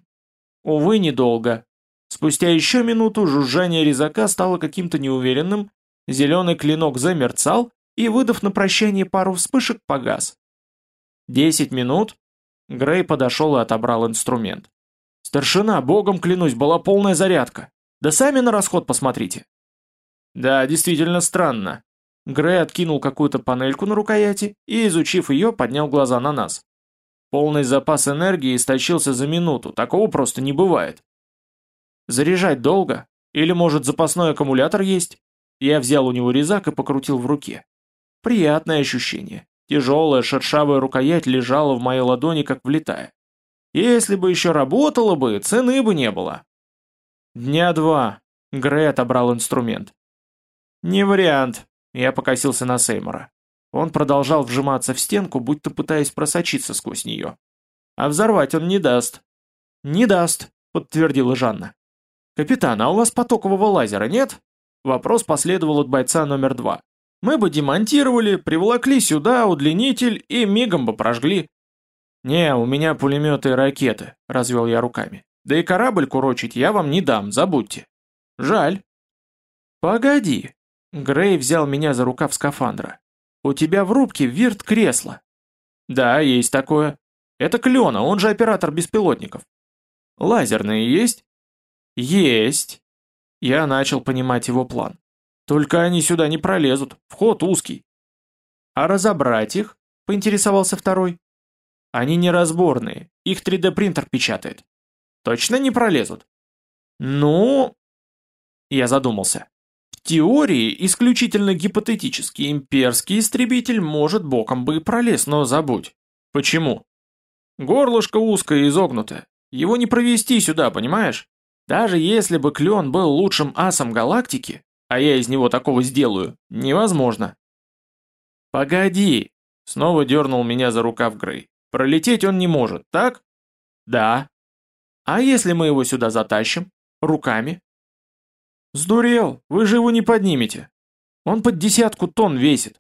Увы, недолго. Спустя еще минуту жужжание резака стало каким-то неуверенным, зеленый клинок замерцал и, выдав на прощание пару вспышек, погас. Десять минут. Грей подошел и отобрал инструмент. «Старшина, богом клянусь, была полная зарядка. Да сами на расход посмотрите». «Да, действительно странно». Грей откинул какую-то панельку на рукояти и, изучив ее, поднял глаза на нас. Полный запас энергии истощился за минуту, такого просто не бывает. Заряжать долго? Или, может, запасной аккумулятор есть? Я взял у него резак и покрутил в руке. Приятное ощущение. Тяжелая шершавая рукоять лежала в моей ладони, как влетая. Если бы еще работала бы, цены бы не было. Дня два. Грей отобрал инструмент. Не вариант. Я покосился на Сеймора. Он продолжал вжиматься в стенку, будто пытаясь просочиться сквозь нее. А взорвать он не даст. «Не даст», — подтвердила Жанна. «Капитан, а у вас потокового лазера нет?» Вопрос последовал от бойца номер два. «Мы бы демонтировали, приволокли сюда удлинитель и мигом бы прожгли». «Не, у меня пулеметы и ракеты», — развел я руками. «Да и корабль курочить я вам не дам, забудьте». «Жаль». «Погоди». Грей взял меня за рукав скафандра. У тебя в рубке вирт кресло. Да, есть такое. Это Клена, он же оператор беспилотников. Лазерные есть? Есть. Я начал понимать его план. Только они сюда не пролезут, вход узкий. А разобрать их? Поинтересовался второй. Они неразборные, их 3D-принтер печатает. Точно не пролезут? Ну... Я задумался теории, исключительно гипотетически, имперский истребитель может боком бы и пролез, но забудь. Почему? Горлышко узкое и изогнутое. Его не провести сюда, понимаешь? Даже если бы Клен был лучшим асом галактики, а я из него такого сделаю, невозможно. Погоди, снова дернул меня за рукав Грей. Пролететь он не может, так? Да. А если мы его сюда затащим? Руками? «Сдурел, вы же его не поднимете. Он под десятку тонн весит».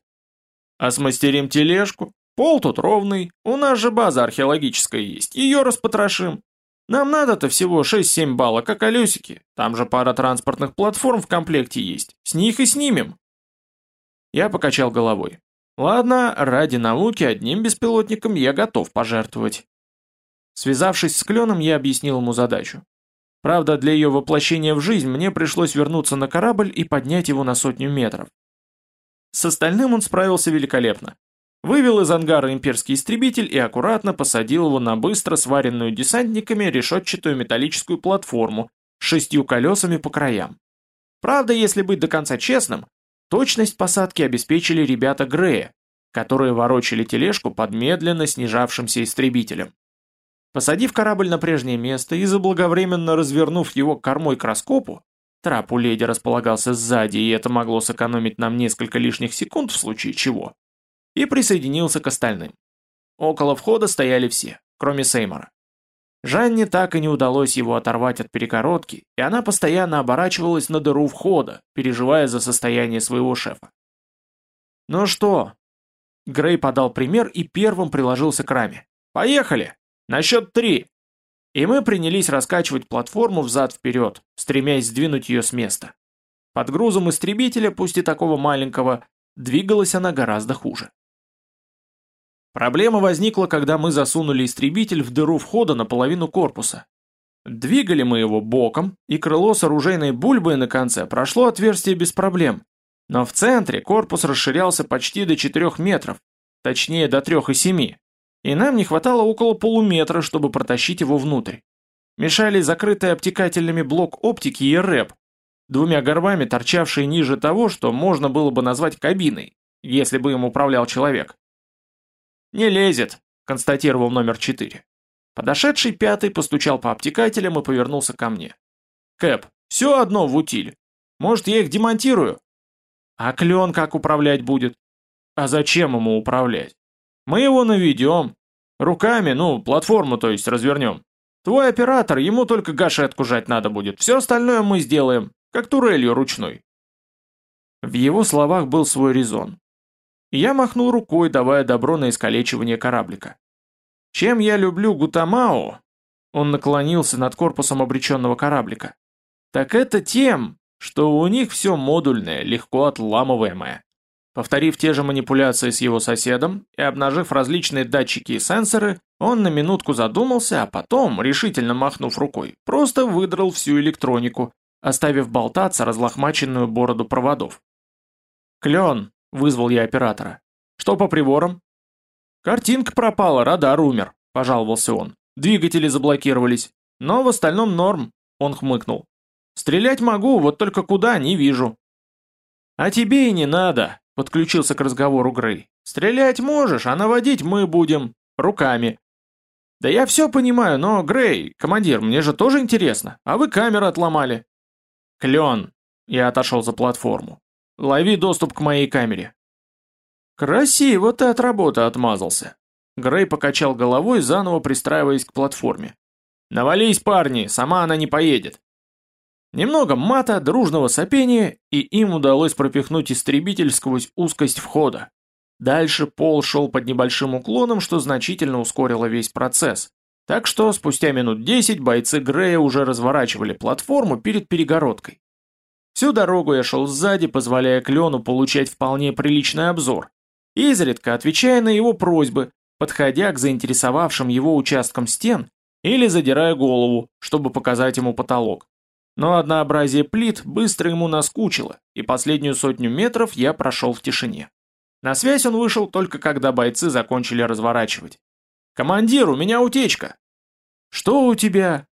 «А смастерим тележку? Пол тут ровный, у нас же база археологическая есть, ее распотрошим. Нам надо-то всего 6-7 баллов, как колесики, там же пара транспортных платформ в комплекте есть, с них и снимем». Я покачал головой. «Ладно, ради науки одним беспилотником я готов пожертвовать». Связавшись с Кленом, я объяснил ему задачу. Правда, для ее воплощения в жизнь мне пришлось вернуться на корабль и поднять его на сотню метров. С остальным он справился великолепно. Вывел из ангара имперский истребитель и аккуратно посадил его на быстро сваренную десантниками решетчатую металлическую платформу с шестью колесами по краям. Правда, если быть до конца честным, точность посадки обеспечили ребята Грея, которые ворочали тележку под медленно снижавшимся истребителем. Посадив корабль на прежнее место и заблаговременно развернув его кормой к раскопу, трап у леди располагался сзади, и это могло сэкономить нам несколько лишних секунд в случае чего, и присоединился к остальным. Около входа стояли все, кроме Сеймора. Жанне так и не удалось его оторвать от перегородки, и она постоянно оборачивалась на дыру входа, переживая за состояние своего шефа. «Ну что?» Грей подал пример и первым приложился к раме. Поехали! На счет три!» И мы принялись раскачивать платформу взад-вперед, стремясь сдвинуть ее с места. Под грузом истребителя, пусть и такого маленького, двигалась она гораздо хуже. Проблема возникла, когда мы засунули истребитель в дыру входа наполовину корпуса. Двигали мы его боком, и крыло с оружейной бульбой на конце прошло отверстие без проблем. Но в центре корпус расширялся почти до 4 метров, точнее до 3,7, и нам не хватало около полуметра, чтобы протащить его внутрь. Мешали закрытые обтекательными блок оптики и рэп, двумя горбами, торчавшие ниже того, что можно было бы назвать кабиной, если бы им управлял человек. «Не лезет», — констатировал номер 4. Подошедший пятый постучал по обтекателям и повернулся ко мне. «Кэп, все одно в утиль. Может, я их демонтирую?» «А клен как управлять будет?» «А зачем ему управлять?» «Мы его наведем. Руками, ну, платформу, то есть, развернем. Твой оператор, ему только гашетку жать надо будет. Все остальное мы сделаем, как турелью ручной». В его словах был свой резон. Я махнул рукой, давая добро на искалечивание кораблика. Чем я люблю Гутамао? Он наклонился над корпусом обреченного кораблика. Так это тем, что у них все модульное, легко отламываемое. Повторив те же манипуляции с его соседом и обнажив различные датчики и сенсоры, он на минутку задумался, а потом, решительно махнув рукой, просто выдрал всю электронику, оставив болтаться разлохмаченную бороду проводов. «Клен!» — вызвал я оператора. «Что по приборам?» «Картинка пропала, радар умер», – пожаловался он. «Двигатели заблокировались. Но в остальном норм», – он хмыкнул. «Стрелять могу, вот только куда, не вижу». «А тебе и не надо», – подключился к разговору Грей. «Стрелять можешь, а наводить мы будем. Руками». «Да я все понимаю, но, Грей, командир, мне же тоже интересно. А вы камеру отломали». «Клен», – я отошел за платформу. «Лови доступ к моей камере. «Красиво ты от работы отмазался!» Грей покачал головой, заново пристраиваясь к платформе. «Навались, парни, сама она не поедет!» Немного мата, дружного сопения, и им удалось пропихнуть истребитель сквозь узкость входа. Дальше пол шел под небольшим уклоном, что значительно ускорило весь процесс. Так что спустя минут десять бойцы Грея уже разворачивали платформу перед перегородкой. Всю дорогу я шел сзади, позволяя Клену получать вполне приличный обзор, изредка отвечая на его просьбы, подходя к заинтересовавшим его участкам стен или задирая голову, чтобы показать ему потолок. Но однообразие плит быстро ему наскучило, и последнюю сотню метров я прошел в тишине. На связь он вышел только когда бойцы закончили разворачивать. «Командир, у меня утечка!» «Что у тебя?»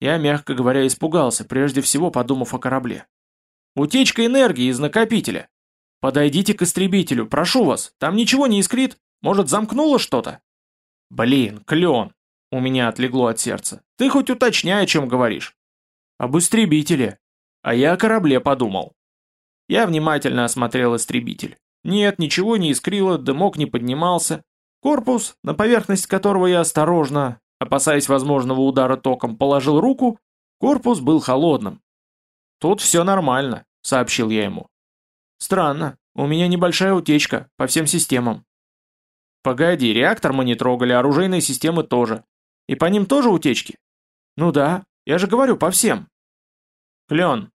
Я, мягко говоря, испугался, прежде всего подумав о корабле. «Утечка энергии из накопителя. «Подойдите к истребителю, прошу вас, там ничего не искрит, может замкнуло что-то?» «Блин, клен!» — у меня отлегло от сердца. «Ты хоть уточняй, о чем говоришь». «Об истребителе. А я о корабле подумал». Я внимательно осмотрел истребитель. Нет, ничего не искрило, дымок не поднимался. Корпус, на поверхность которого я осторожно, опасаясь возможного удара током, положил руку, корпус был холодным. «Тут все нормально», — сообщил я ему. Странно, у меня небольшая утечка по всем системам. Погоди, реактор мы не трогали, оружейные системы тоже. И по ним тоже утечки? Ну да, я же говорю, по всем. Клен.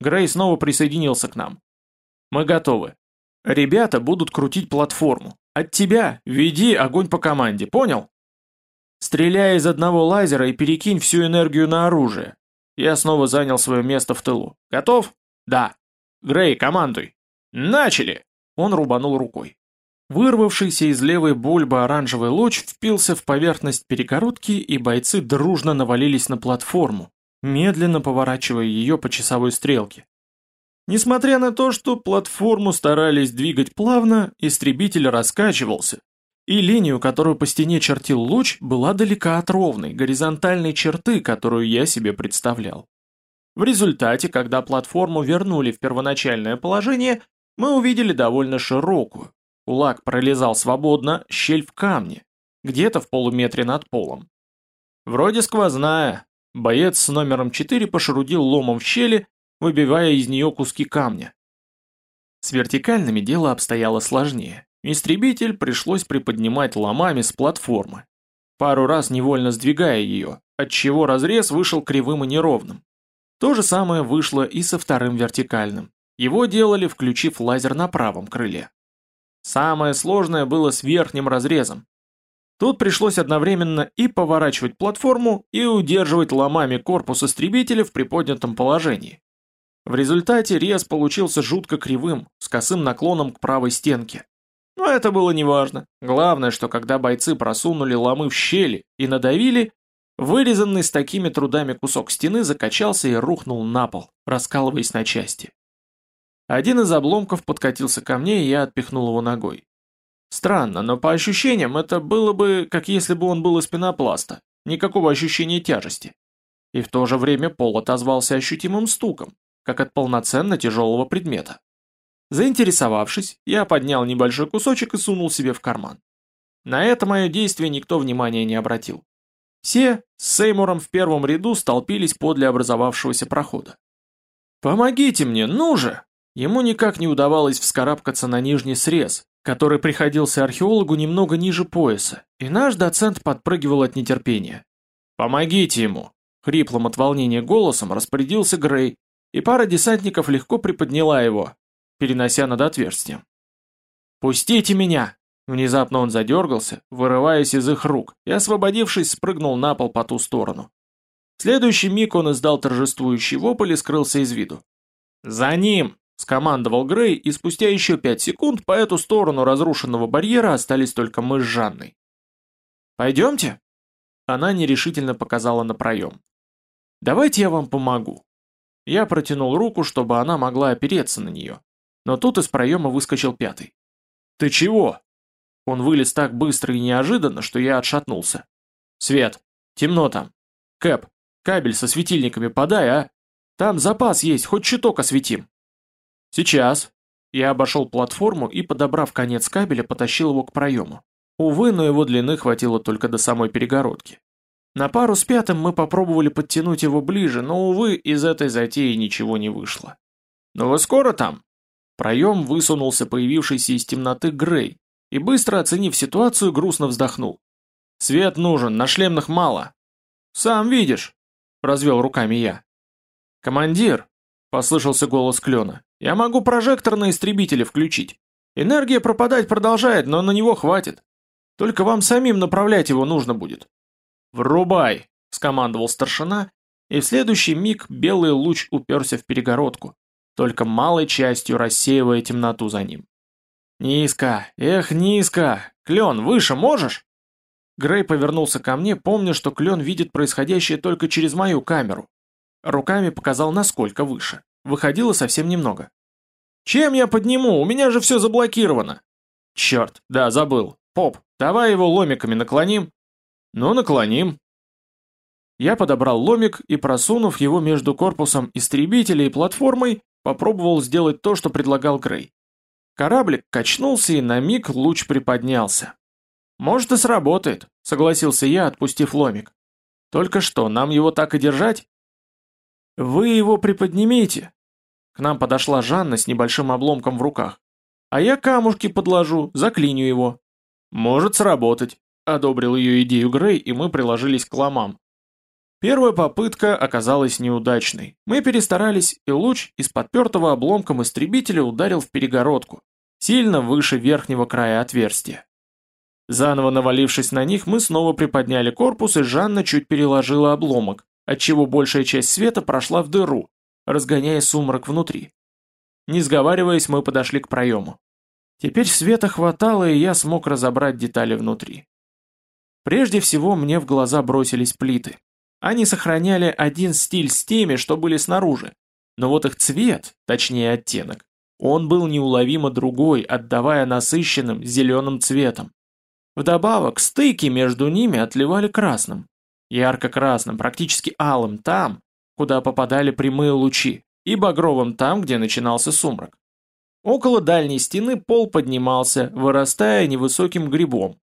Грей снова присоединился к нам. Мы готовы. Ребята будут крутить платформу. От тебя веди огонь по команде, понял? Стреляй из одного лазера и перекинь всю энергию на оружие. Я снова занял свое место в тылу. Готов? Да. Грей, командуй!» «Начали!» Он рубанул рукой. Вырвавшийся из левой бульбы оранжевый луч впился в поверхность перегородки, и бойцы дружно навалились на платформу, медленно поворачивая ее по часовой стрелке. Несмотря на то, что платформу старались двигать плавно, истребитель раскачивался, и линию, которую по стене чертил луч, была далека от ровной, горизонтальной черты, которую я себе представлял. В результате, когда платформу вернули в первоначальное положение, мы увидели довольно широкую. Кулак пролезал свободно, щель в камне, где-то в полуметре над полом. Вроде сквозная. Боец с номером 4 пошарудил ломом в щели, выбивая из нее куски камня. С вертикальными дело обстояло сложнее. Истребитель пришлось приподнимать ломами с платформы. пару раз невольно сдвигая ее, отчего разрез вышел кривым и неровным. То же самое вышло и со вторым вертикальным. Его делали, включив лазер на правом крыле. Самое сложное было с верхним разрезом. Тут пришлось одновременно и поворачивать платформу, и удерживать ломами корпус истребителя в приподнятом положении. В результате рез получился жутко кривым, с косым наклоном к правой стенке. Но это было неважно. Главное, что когда бойцы просунули ломы в щели и надавили, вырезанный с такими трудами кусок стены закачался и рухнул на пол, раскалываясь на части. Один из обломков подкатился ко мне, и я отпихнул его ногой. Странно, но по ощущениям это было бы, как если бы он был из пенопласта. Никакого ощущения тяжести. И в то же время пол отозвался ощутимым стуком, как от полноценно тяжелого предмета. Заинтересовавшись, я поднял небольшой кусочек и сунул себе в карман. На это мое действие никто внимания не обратил. Все с Сеймуром в первом ряду столпились подле образовавшегося прохода. «Помогите мне, ну же!» Ему никак не удавалось вскарабкаться на нижний срез, который приходился археологу немного ниже пояса, и наш доцент подпрыгивал от нетерпения. «Помогите ему!» Хриплым от волнения голосом распорядился Грей, и пара десантников легко приподняла его, перенося над отверстием. «Пустите меня!» Внезапно он задергался, вырываясь из их рук, и, освободившись, спрыгнул на пол по ту сторону. В следующий миг он издал торжествующий вопль и скрылся из виду. «За ним!» Скомандовал Грей, и спустя еще пять секунд по эту сторону разрушенного барьера остались только мы с Жанной. «Пойдемте?» Она нерешительно показала на проем. «Давайте я вам помогу». Я протянул руку, чтобы она могла опереться на нее. Но тут из проема выскочил пятый. «Ты чего?» Он вылез так быстро и неожиданно, что я отшатнулся. «Свет! Темно там! Кэп, кабель со светильниками подай, а! Там запас есть, хоть чуток осветим!» «Сейчас». Я обошел платформу и, подобрав конец кабеля, потащил его к проему. Увы, но его длины хватило только до самой перегородки. На пару с пятым мы попробовали подтянуть его ближе, но, увы, из этой затеи ничего не вышло. «Ну вы скоро там?» Проем высунулся появившийся из темноты Грей, и быстро оценив ситуацию, грустно вздохнул. «Свет нужен, на шлемных мало». «Сам видишь», — развел руками я. «Командир», — послышался голос Клена, я могу прожектор на истребителе включить. Энергия пропадать продолжает, но на него хватит. Только вам самим направлять его нужно будет. «Врубай!» — скомандовал старшина, и в следующий миг белый луч уперся в перегородку, только малой частью рассеивая темноту за ним. «Низко! Эх, низко! Клен, выше можешь?» Грей повернулся ко мне, помня, что Клен видит происходящее только через мою камеру. Руками показал, насколько выше. Выходило совсем немного. «Чем я подниму? У меня же все заблокировано!» «Черт, да, забыл. Поп, давай его ломиками наклоним». «Ну, наклоним». Я подобрал ломик и, просунув его между корпусом истребителя и платформой, попробовал сделать то, что предлагал Грей. Кораблик качнулся и на миг луч приподнялся. «Может и сработает», — согласился я, отпустив ломик. «Только что, нам его так и держать?» «Вы его приподнимите», к нам подошла Жанна с небольшим обломком в руках. «А я камушки подложу, заклиню его». «Может сработать», — одобрил ее идею Грей, и мы приложились к ломам. Первая попытка оказалась неудачной. Мы перестарались, и луч из подпертого обломком истребителя ударил в перегородку, сильно выше верхнего края отверстия. Заново навалившись на них, мы снова приподняли корпус, и Жанна чуть переложила обломок, отчего большая часть света прошла в дыру, разгоняя сумрак внутри. Не сговариваясь, мы подошли к проему. Теперь света хватало, и я смог разобрать детали внутри. Прежде всего мне в глаза бросились плиты. Они сохраняли один стиль с теми, что были снаружи. Но вот их цвет, точнее оттенок, он был неуловимо другой, отдавая насыщенным зеленым цветом. Вдобавок, стыки между ними отливали красным. Ярко-красным, практически алым там, куда попадали прямые лучи, и багровым там, где начинался сумрак. Около дальней стены пол поднимался, вырастая невысоким грибом.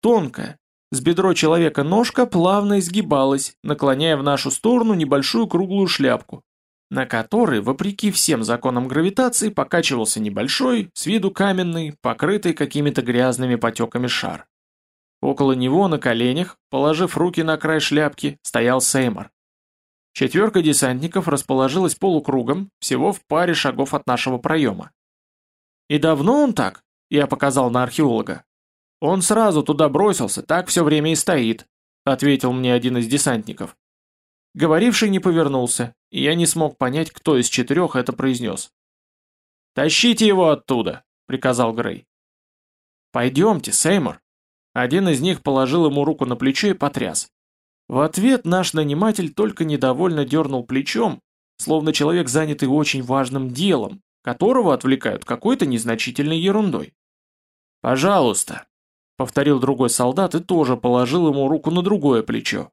Тонкая, с бедро человека ножка плавно изгибалась, наклоняя в нашу сторону небольшую круглую шляпку, на которой, вопреки всем законам гравитации, покачивался небольшой, с виду каменный, покрытый какими-то грязными потеками шар. Около него на коленях, положив руки на край шляпки, стоял Сеймор. Четверка десантников расположилась полукругом, всего в паре шагов от нашего проема. «И давно он так?» – я показал на археолога. «Он сразу туда бросился, так все время и стоит», – ответил мне один из десантников. Говоривший не повернулся, и я не смог понять, кто из четырех это произнес. «Тащите его оттуда!» — приказал Грей. «Пойдемте, Сеймур!» Один из них положил ему руку на плечо и потряс. В ответ наш наниматель только недовольно дернул плечом, словно человек, занятый очень важным делом, которого отвлекают какой-то незначительной ерундой. «Пожалуйста», — повторил другой солдат и тоже положил ему руку на другое плечо.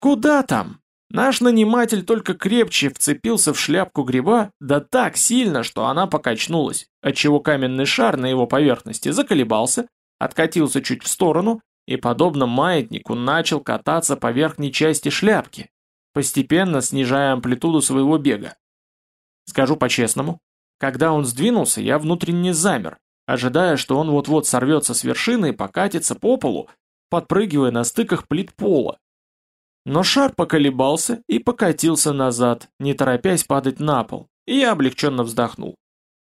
«Куда там?» Наш наниматель только крепче вцепился в шляпку гриба, да так сильно, что она покачнулась, отчего каменный шар на его поверхности заколебался, откатился чуть в сторону и, подобно маятнику, начал кататься по верхней части шляпки, постепенно снижая амплитуду своего бега. Скажу по-честному, когда он сдвинулся, я внутренне замер, ожидая, что он вот-вот сорвется с вершины и покатится по полу, подпрыгивая на стыках плит пола, но шар поколебался и покатился назад, не торопясь падать на пол, и я облегченно вздохнул.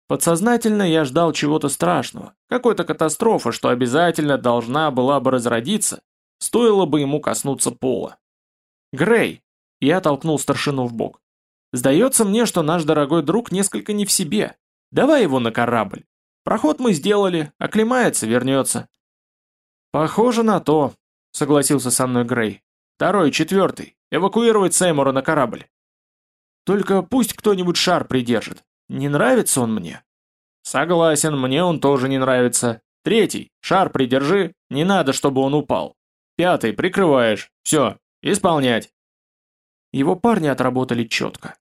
Подсознательно я ждал чего-то страшного, какой-то катастрофы, что обязательно должна была бы разродиться, стоило бы ему коснуться пола. «Грей!» — я толкнул старшину в бок. «Сдается мне, что наш дорогой друг несколько не в себе. Давай его на корабль. Проход мы сделали, оклемается, вернется». «Похоже на то», — согласился со мной Грей. Второй, четвертый. Эвакуировать Сеймура на корабль. Только пусть кто-нибудь шар придержит. Не нравится он мне. Согласен, мне он тоже не нравится. Третий, шар придержи, не надо, чтобы он упал. Пятый, прикрываешь. Все, исполнять. Его парни отработали четко.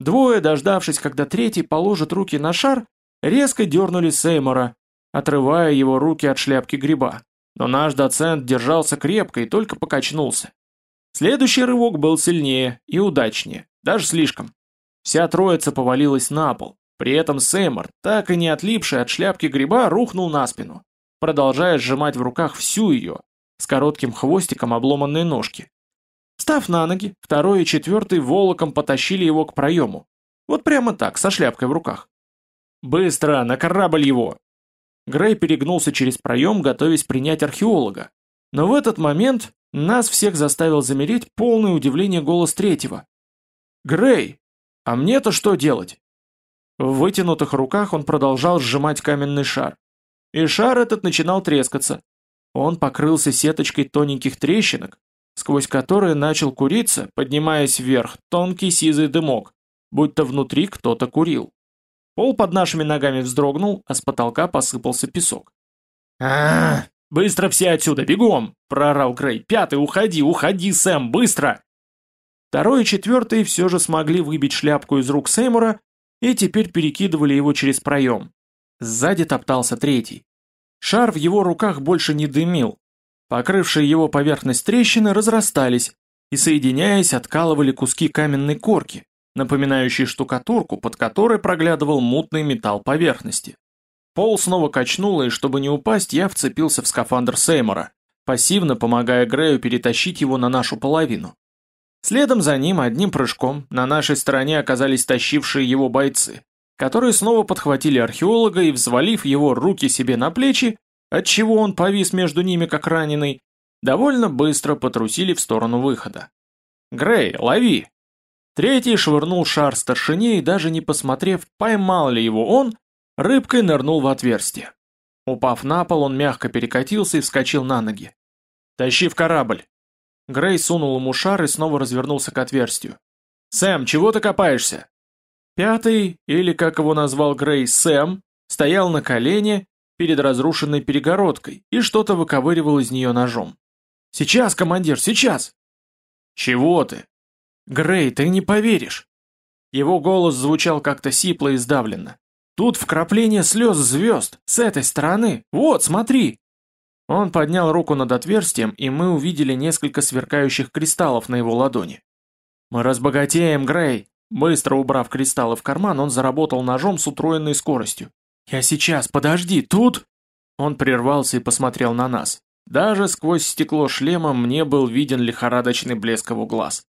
Двое, дождавшись, когда третий положит руки на шар, резко дернули Сеймора, отрывая его руки от шляпки гриба. Но наш доцент держался крепко и только покачнулся. Следующий рывок был сильнее и удачнее, даже слишком. Вся троица повалилась на пол, при этом Сеймор, так и не отлипший от шляпки гриба, рухнул на спину, продолжая сжимать в руках всю ее, с коротким хвостиком обломанной ножки. Став на ноги, второй и четвертый волоком потащили его к проему. Вот прямо так, со шляпкой в руках. «Быстро, на корабль его!» Грей перегнулся через проем, готовясь принять археолога. Но в этот момент нас всех заставил замереть полное удивление голос третьего. «Грей, а мне-то что делать?» В вытянутых руках он продолжал сжимать каменный шар. И шар этот начинал трескаться. Он покрылся сеточкой тоненьких трещинок, сквозь которые начал куриться, поднимаясь вверх, тонкий сизый дымок, будто внутри кто-то курил. Пол под нашими ногами вздрогнул, а с потолка посыпался песок. а, «Быстро все отсюда, бегом!» – проорал Грей. «Пятый, уходи, уходи, Сэм, быстро!» Второй и четвертый все же смогли выбить шляпку из рук Сеймура и теперь перекидывали его через проем. Сзади топтался третий. Шар в его руках больше не дымил. Покрывшие его поверхность трещины разрастались и, соединяясь, откалывали куски каменной корки, напоминающей штукатурку, под которой проглядывал мутный металл поверхности. Пол снова качнуло, и чтобы не упасть, я вцепился в скафандр Сеймора, пассивно помогая Грею перетащить его на нашу половину. Следом за ним одним прыжком на нашей стороне оказались тащившие его бойцы, которые снова подхватили археолога и, взвалив его руки себе на плечи, отчего он повис между ними как раненый, довольно быстро потрусили в сторону выхода. «Грей, лови!» Третий швырнул шар старшине и даже не посмотрев, поймал ли его он, Рыбкой нырнул в отверстие. Упав на пол, он мягко перекатился и вскочил на ноги. «Тащи в корабль!» Грей сунул ему шар и снова развернулся к отверстию. «Сэм, чего ты копаешься?» Пятый, или как его назвал Грей, Сэм, стоял на колене перед разрушенной перегородкой и что-то выковыривал из нее ножом. «Сейчас, командир, сейчас!» «Чего ты?» «Грей, ты не поверишь!» Его голос звучал как-то сипло и сдавленно. Тут вкрапление слез звезд, с этой стороны. Вот, смотри!» Он поднял руку над отверстием, и мы увидели несколько сверкающих кристаллов на его ладони. «Мы разбогатеем, Грей!» Быстро убрав кристаллы в карман, он заработал ножом с утроенной скоростью. «Я сейчас, подожди, тут...» Он прервался и посмотрел на нас. Даже сквозь стекло шлема мне был виден лихорадочный блеск его глаз.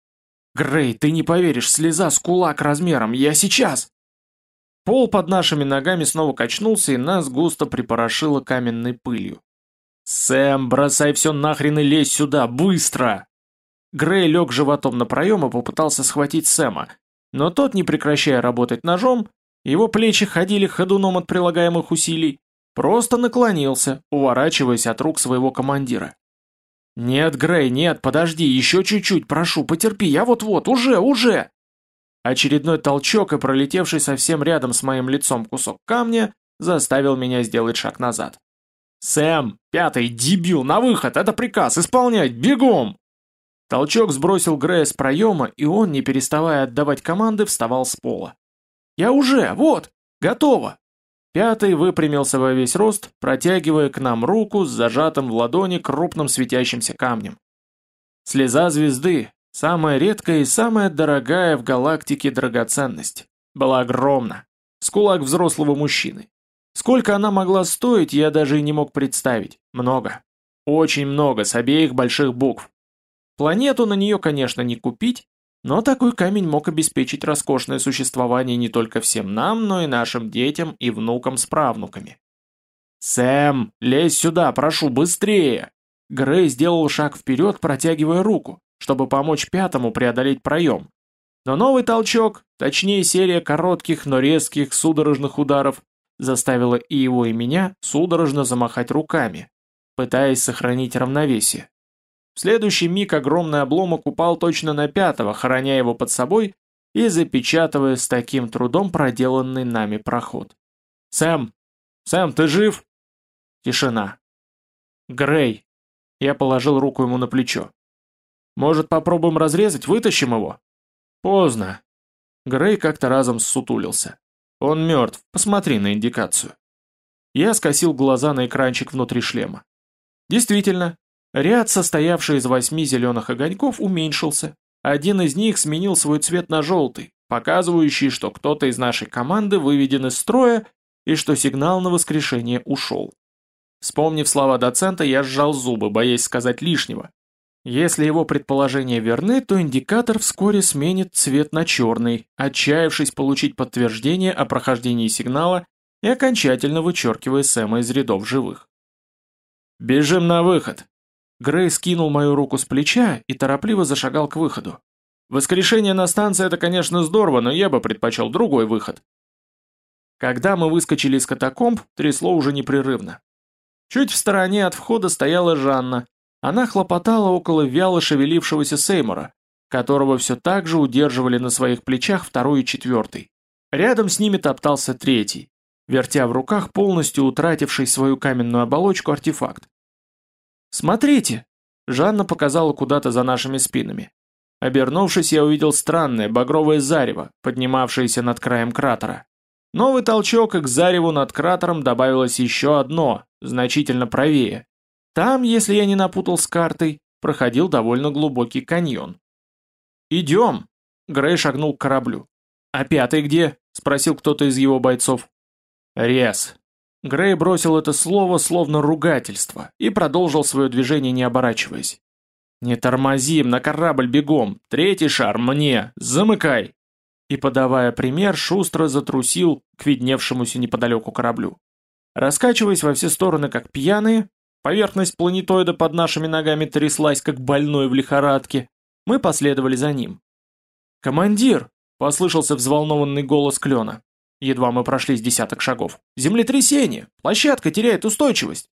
«Грей, ты не поверишь, слеза с кулак размером, я сейчас!» Пол под нашими ногами снова качнулся, и нас густо припорошило каменной пылью. «Сэм, бросай все нахрен и лезь сюда, быстро!» Грей лег животом на проем и попытался схватить Сэма, но тот, не прекращая работать ножом, его плечи ходили ходуном от прилагаемых усилий, просто наклонился, уворачиваясь от рук своего командира. «Нет, Грей, нет, подожди, еще чуть-чуть, прошу, потерпи, я вот-вот, уже, уже!» Очередной толчок и пролетевший совсем рядом с моим лицом кусок камня заставил меня сделать шаг назад. «Сэм, пятый, дебил, на выход, это приказ, исполнять, бегом!» Толчок сбросил Грея с проема, и он, не переставая отдавать команды, вставал с пола. «Я уже, вот, готово!» Пятый выпрямился во весь рост, протягивая к нам руку с зажатым в ладони крупным светящимся камнем. Слеза звезды, Самая редкая и самая дорогая в галактике драгоценность. Была огромна. С кулак взрослого мужчины. Сколько она могла стоить, я даже и не мог представить. Много. Очень много, с обеих больших букв. Планету на нее, конечно, не купить, но такой камень мог обеспечить роскошное существование не только всем нам, но и нашим детям и внукам с правнуками. «Сэм, лезь сюда, прошу, быстрее!» Грей сделал шаг вперед, протягивая руку чтобы помочь пятому преодолеть проем. Но новый толчок, точнее серия коротких, но резких судорожных ударов, заставила и его, и меня судорожно замахать руками, пытаясь сохранить равновесие. В следующий миг огромный обломок упал точно на пятого, хороня его под собой и запечатывая с таким трудом проделанный нами проход. «Сэм! Сэм, ты жив?» Тишина. «Грей!» Я положил руку ему на плечо. Может, попробуем разрезать, вытащим его?» «Поздно». Грей как-то разом ссутулился. «Он мертв, посмотри на индикацию». Я скосил глаза на экранчик внутри шлема. Действительно, ряд, состоявший из восьми зеленых огоньков, уменьшился. Один из них сменил свой цвет на желтый, показывающий, что кто-то из нашей команды выведен из строя и что сигнал на воскрешение ушел. Вспомнив слова доцента, я сжал зубы, боясь сказать лишнего. Если его предположения верны, то индикатор вскоре сменит цвет на черный, отчаявшись получить подтверждение о прохождении сигнала и окончательно вычеркивая Сэма из рядов живых. «Бежим на выход!» Грей скинул мою руку с плеча и торопливо зашагал к выходу. «Воскрешение на станции — это, конечно, здорово, но я бы предпочел другой выход». Когда мы выскочили из катакомб, трясло уже непрерывно. Чуть в стороне от входа стояла Жанна, она хлопотала около вяло шевелившегося Сеймора, которого все так же удерживали на своих плечах второй и четвертый. Рядом с ними топтался третий, вертя в руках полностью утративший свою каменную оболочку артефакт. «Смотрите!» – Жанна показала куда-то за нашими спинами. Обернувшись, я увидел странное багровое зарево, поднимавшееся над краем кратера. Новый толчок, и к зареву над кратером добавилось еще одно, значительно правее. Там, если я не напутал с картой, проходил довольно глубокий каньон. «Идем!» — Грей шагнул к кораблю. «А пятый где?» — спросил кто-то из его бойцов. «Рез». Грей бросил это слово словно ругательство и продолжил свое движение, не оборачиваясь. «Не тормозим, на корабль бегом! Третий шар мне! Замыкай!» И, подавая пример, шустро затрусил к видневшемуся неподалеку кораблю. Раскачиваясь во все стороны, как пьяные, Поверхность планетоида под нашими ногами тряслась, как больной в лихорадке. Мы последовали за ним. «Командир!» — послышался взволнованный голос Клена. Едва мы прошли с десяток шагов. «Землетрясение! Площадка теряет устойчивость!»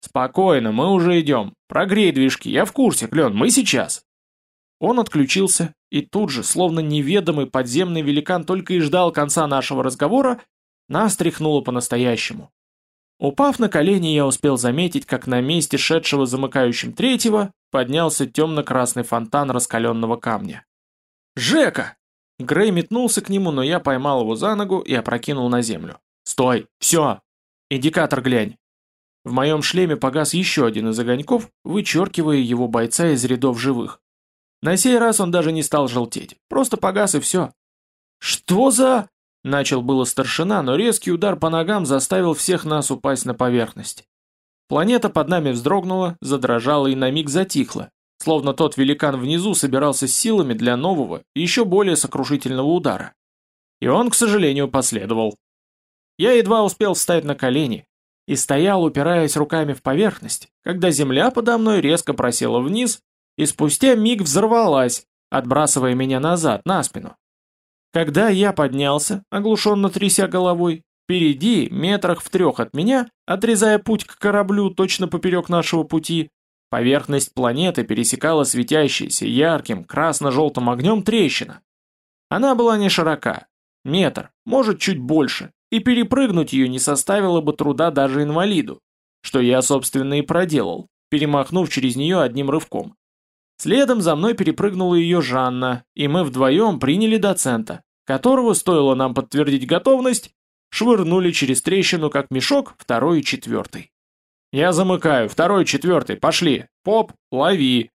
«Спокойно, мы уже идем. Прогрей движки, я в курсе, Клен, мы сейчас!» Он отключился, и тут же, словно неведомый подземный великан только и ждал конца нашего разговора, нас тряхнуло по-настоящему. Упав на колени, я успел заметить, как на месте шедшего замыкающим третьего поднялся темно-красный фонтан раскаленного камня. «Жека!» Грей метнулся к нему, но я поймал его за ногу и опрокинул на землю. «Стой! Все! Индикатор глянь!» В моем шлеме погас еще один из огоньков, вычеркивая его бойца из рядов живых. На сей раз он даже не стал желтеть, просто погас и все. «Что за...» Начал было старшина, но резкий удар по ногам заставил всех нас упасть на поверхность. Планета под нами вздрогнула, задрожала и на миг затихла, словно тот великан внизу собирался силами для нового еще более сокрушительного удара. И он, к сожалению, последовал. Я едва успел встать на колени и стоял, упираясь руками в поверхность, когда земля подо мной резко просела вниз и спустя миг взорвалась, отбрасывая меня назад, на спину. Когда я поднялся, оглушенно тряся головой, впереди, метрах в трех от меня, отрезая путь к кораблю точно поперек нашего пути, поверхность планеты пересекала светящаяся ярким красно-желтым огнем трещина. Она была не широка, метр, может чуть больше, и перепрыгнуть ее не составило бы труда даже инвалиду, что я, собственно, и проделал, перемахнув через нее одним рывком. Следом за мной перепрыгнула ее Жанна, и мы вдвоем приняли доцента, которого, стоило нам подтвердить готовность, швырнули через трещину, как мешок, второй и четвертый. «Я замыкаю, второй и четвертый, пошли! Поп, лови!»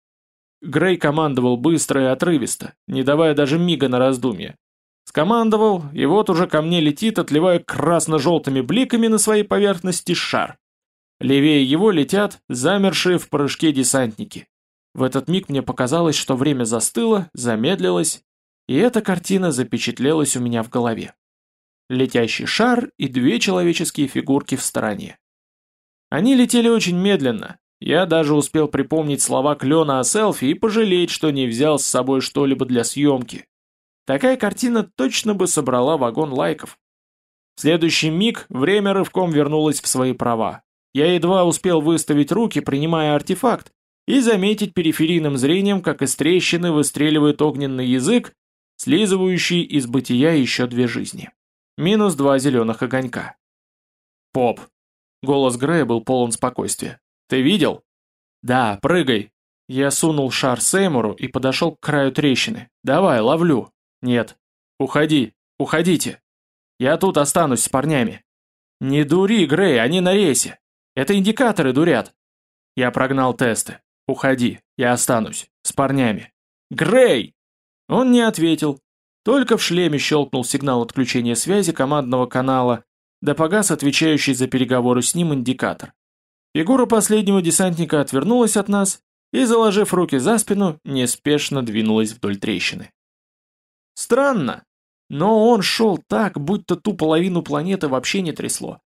Грей командовал быстро и отрывисто, не давая даже мига на раздумье. Скомандовал, и вот уже ко мне летит, отливая красно-желтыми бликами на своей поверхности шар. Левее его летят замершие в прыжке десантники. В этот миг мне показалось, что время застыло, замедлилось, и эта картина запечатлелась у меня в голове. Летящий шар и две человеческие фигурки в стороне. Они летели очень медленно. Я даже успел припомнить слова Клена о селфи и пожалеть, что не взял с собой что-либо для съемки. Такая картина точно бы собрала вагон лайков. В следующий миг время рывком вернулось в свои права. Я едва успел выставить руки, принимая артефакт, и заметить периферийным зрением, как из трещины выстреливает огненный язык, слизывающий из бытия еще две жизни. Минус два зеленых огонька. «Поп!» Голос Грея был полон спокойствия. «Ты видел?» «Да, прыгай!» Я сунул шар Сеймуру и подошел к краю трещины. «Давай, ловлю!» «Нет. Уходи, уходите. Я тут останусь с парнями». «Не дури, Грей, они на рейсе. Это индикаторы дурят». Я прогнал тесты. «Уходи, я останусь. С парнями». «Грей!» Он не ответил. Только в шлеме щелкнул сигнал отключения связи командного канала, да погас отвечающий за переговоры с ним индикатор. Фигура последнего десантника отвернулась от нас и, заложив руки за спину, неспешно двинулась вдоль трещины. Странно, но он шел так, будто ту половину планеты вообще не трясло.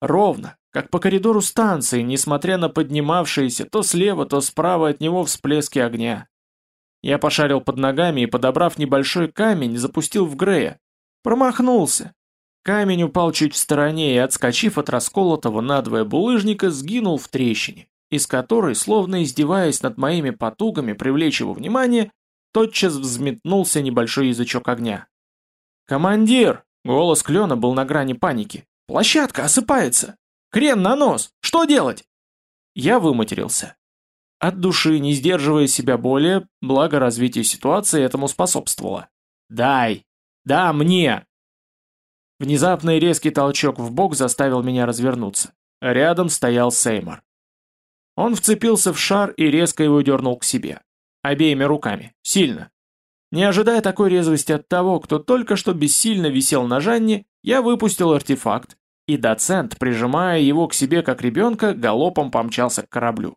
Ровно, как по коридору станции, несмотря на поднимавшиеся то слева, то справа от него всплески огня. Я пошарил под ногами и, подобрав небольшой камень, запустил в Грея. Промахнулся. Камень упал чуть в стороне и, отскочив от расколотого надвое булыжника, сгинул в трещине, из которой, словно издеваясь над моими потугами привлечь его внимание, тотчас взметнулся небольшой язычок огня. «Командир!» — голос Клена был на грани паники. «Площадка осыпается! Крен на нос! Что делать?» Я выматерился. От души, не сдерживая себя более, благо развитие ситуации этому способствовало. «Дай! Да, мне!» Внезапный резкий толчок в бок заставил меня развернуться. Рядом стоял Сеймор. Он вцепился в шар и резко его дернул к себе. Обеими руками. Сильно. Не ожидая такой резвости от того, кто только что бессильно висел на Жанне, я выпустил артефакт, и доцент, прижимая его к себе как ребенка, галопом помчался к кораблю.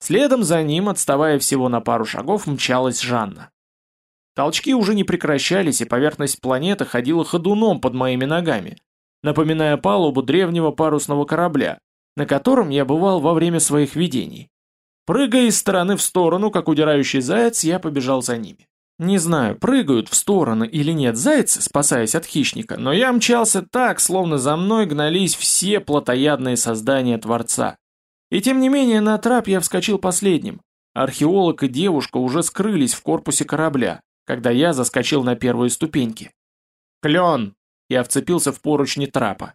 Следом за ним, отставая всего на пару шагов, мчалась Жанна. Толчки уже не прекращались, и поверхность планеты ходила ходуном под моими ногами, напоминая палубу древнего парусного корабля, на котором я бывал во время своих видений. Прыгая из стороны в сторону, как удирающий заяц, я побежал за ними. Не знаю, прыгают в стороны или нет зайцы, спасаясь от хищника, но я мчался так, словно за мной гнались все плотоядные создания Творца. И тем не менее на трап я вскочил последним. Археолог и девушка уже скрылись в корпусе корабля, когда я заскочил на первые ступеньки. «Клен!» Я вцепился в поручни трапа.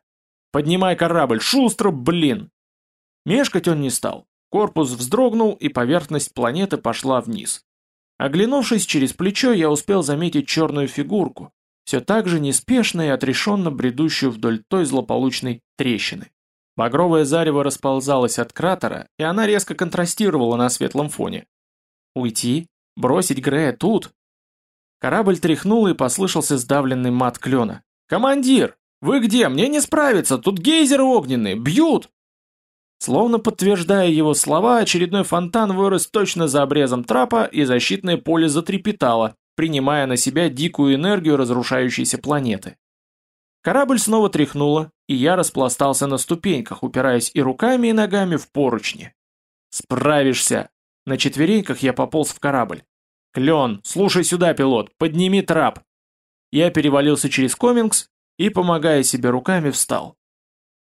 «Поднимай корабль! Шустро, блин!» Мешкать он не стал. Корпус вздрогнул, и поверхность планеты пошла вниз. Оглянувшись через плечо, я успел заметить черную фигурку, все так же неспешно и отрешенно бредущую вдоль той злополучной трещины. Багровое зарево расползалось от кратера, и она резко контрастировала на светлом фоне. Уйти? Бросить Грея тут? Корабль тряхнул и послышался сдавленный мат клена. «Командир! Вы где? Мне не справиться! Тут гейзеры огненные! Бьют!» Словно подтверждая его слова, очередной фонтан вырос точно за обрезом трапа, и защитное поле затрепетало, принимая на себя дикую энергию разрушающейся планеты. Корабль снова тряхнуло, и я распластался на ступеньках, упираясь и руками, и ногами в поручни. «Справишься!» На четвереньках я пополз в корабль. «Клен, слушай сюда, пилот, подними трап!» Я перевалился через комингс и, помогая себе руками, встал.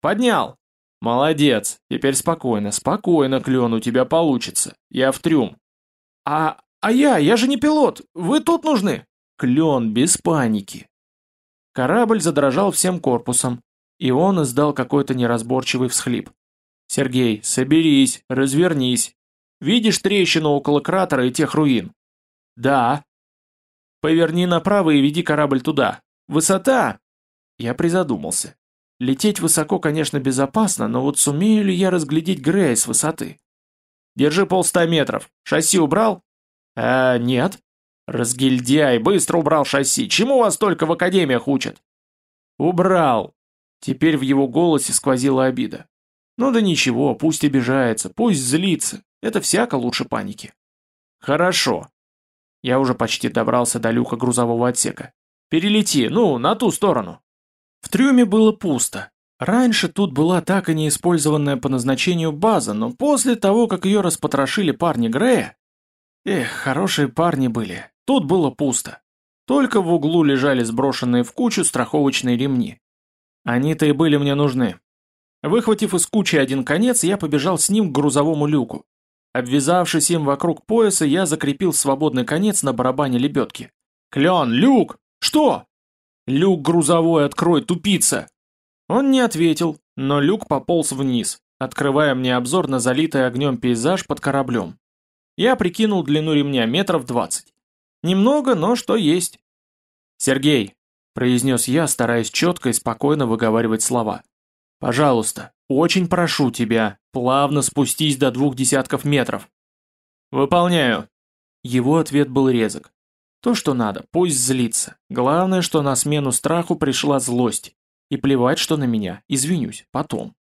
«Поднял!» «Молодец! Теперь спокойно, спокойно, Клен, у тебя получится. Я в трюм». «А... а я? Я же не пилот! Вы тут нужны!» «Клен, без паники!» Корабль задрожал всем корпусом, и он издал какой-то неразборчивый всхлип. «Сергей, соберись, развернись. Видишь трещину около кратера и тех руин?» «Да». «Поверни направо и веди корабль туда. Высота!» Я призадумался. Лететь высоко, конечно, безопасно, но вот сумею ли я разглядеть Грея с высоты? Держи полста метров. Шасси убрал? А, нет. Разгильдяй, быстро убрал шасси. Чему вас только в академиях учат? Убрал. Теперь в его голосе сквозила обида. Ну да ничего, пусть обижается, пусть злится. Это всяко лучше паники. Хорошо. Я уже почти добрался до люка грузового отсека. Перелети, ну, на ту сторону. В трюме было пусто. Раньше тут была так и не использованная по назначению база, но после того, как ее распотрошили парни Грея... Эх, хорошие парни были. Тут было пусто. Только в углу лежали сброшенные в кучу страховочные ремни. Они-то и были мне нужны. Выхватив из кучи один конец, я побежал с ним к грузовому люку. Обвязавшись им вокруг пояса, я закрепил свободный конец на барабане лебедки. «Клен, люк! Что?» «Люк грузовой открой, тупица!» Он не ответил, но люк пополз вниз, открывая мне обзор на залитый огнем пейзаж под кораблем. Я прикинул длину ремня метров двадцать. Немного, но что есть. «Сергей», — произнес я, стараясь четко и спокойно выговаривать слова. «Пожалуйста, очень прошу тебя, плавно спустись до двух десятков метров». «Выполняю». Его ответ был резок. То, что надо, пусть злится. Главное, что на смену страху пришла злость. И плевать, что на меня, извинюсь, потом.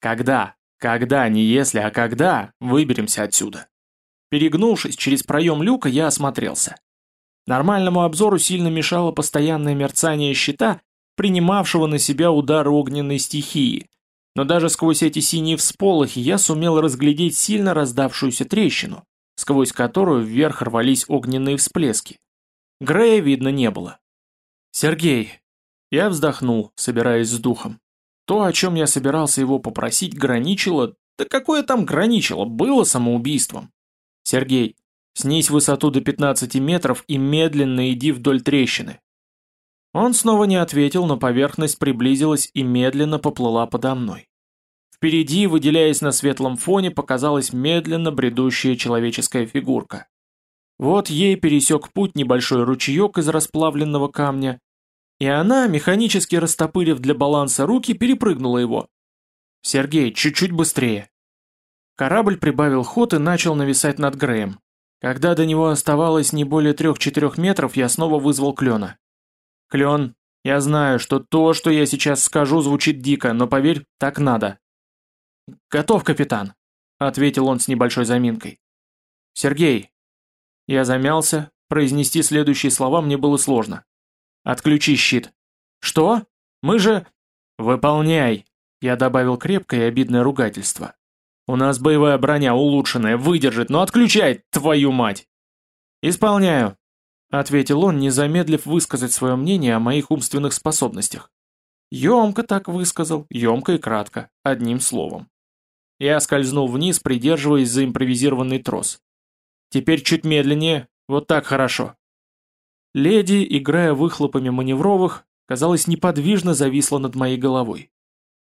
Когда, когда, не если, а когда, выберемся отсюда. Перегнувшись через проем люка, я осмотрелся. Нормальному обзору сильно мешало постоянное мерцание щита, принимавшего на себя удар огненной стихии. Но даже сквозь эти синие всполохи я сумел разглядеть сильно раздавшуюся трещину, сквозь которую вверх рвались огненные всплески. Грея видно не было. «Сергей!» Я вздохнул, собираясь с духом. То, о чем я собирался его попросить, граничило... Да какое там граничило? Было самоубийством. «Сергей, снизь высоту до 15 метров и медленно иди вдоль трещины». Он снова не ответил, но поверхность приблизилась и медленно поплыла подо мной. Впереди, выделяясь на светлом фоне, показалась медленно бредущая человеческая фигурка. Вот ей пересек путь небольшой ручеек из расплавленного камня, и она, механически растопырив для баланса руки, перепрыгнула его. «Сергей, чуть-чуть быстрее!» Корабль прибавил ход и начал нависать над Греем. Когда до него оставалось не более трех-четырех метров, я снова вызвал Клена. «Клен, я знаю, что то, что я сейчас скажу, звучит дико, но поверь, так надо». «Готов, капитан», — ответил он с небольшой заминкой. «Сергей, я замялся, произнести следующие слова мне было сложно. «Отключи щит». «Что? Мы же...» «Выполняй!» Я добавил крепкое и обидное ругательство. «У нас боевая броня улучшенная, выдержит, но отключай, твою мать!» «Исполняю», — ответил он, не замедлив высказать свое мнение о моих умственных способностях. Емко так высказал, емко и кратко, одним словом. Я скользнул вниз, придерживаясь за импровизированный трос. Теперь чуть медленнее, вот так хорошо. Леди, играя выхлопами маневровых, казалось, неподвижно зависла над моей головой.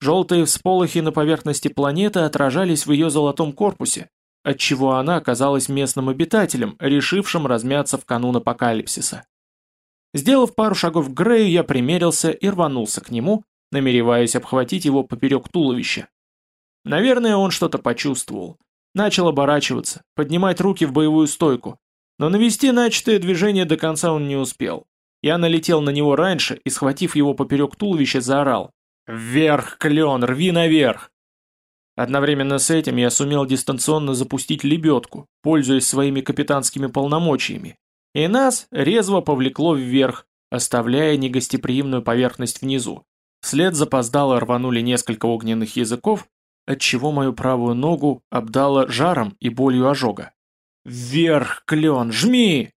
Желтые всполохи на поверхности планеты отражались в ее золотом корпусе, отчего она оказалась местным обитателем, решившим размяться в канун апокалипсиса. Сделав пару шагов к Грею, я примерился и рванулся к нему, намереваясь обхватить его поперек туловища. Наверное, он что-то почувствовал, Начал оборачиваться, поднимать руки в боевую стойку. Но навести начатое движение до конца он не успел. Я налетел на него раньше и, схватив его поперек туловища, заорал. «Вверх, клен, рви наверх!» Одновременно с этим я сумел дистанционно запустить лебедку, пользуясь своими капитанскими полномочиями, и нас резво повлекло вверх, оставляя негостеприимную поверхность внизу. Вслед запоздало рванули несколько огненных языков, отчего мою правую ногу обдало жаром и болью ожога. «Вверх, клен, жми!»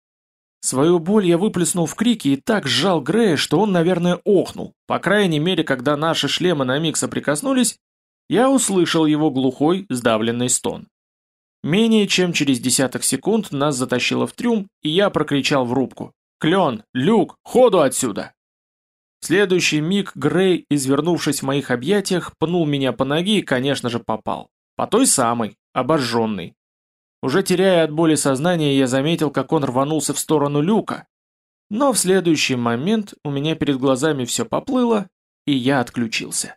Свою боль я выплеснул в крики и так сжал Грея, что он, наверное, охнул. По крайней мере, когда наши шлемы на миг соприкоснулись, я услышал его глухой, сдавленный стон. Менее чем через десяток секунд нас затащило в трюм, и я прокричал в рубку. «Клен! Люк! Ходу отсюда!» В следующий миг Грей, извернувшись в моих объятиях, пнул меня по ноге и, конечно же, попал. По той самой, обожженной. Уже теряя от боли сознание, я заметил, как он рванулся в сторону люка. Но в следующий момент у меня перед глазами все поплыло, и я отключился.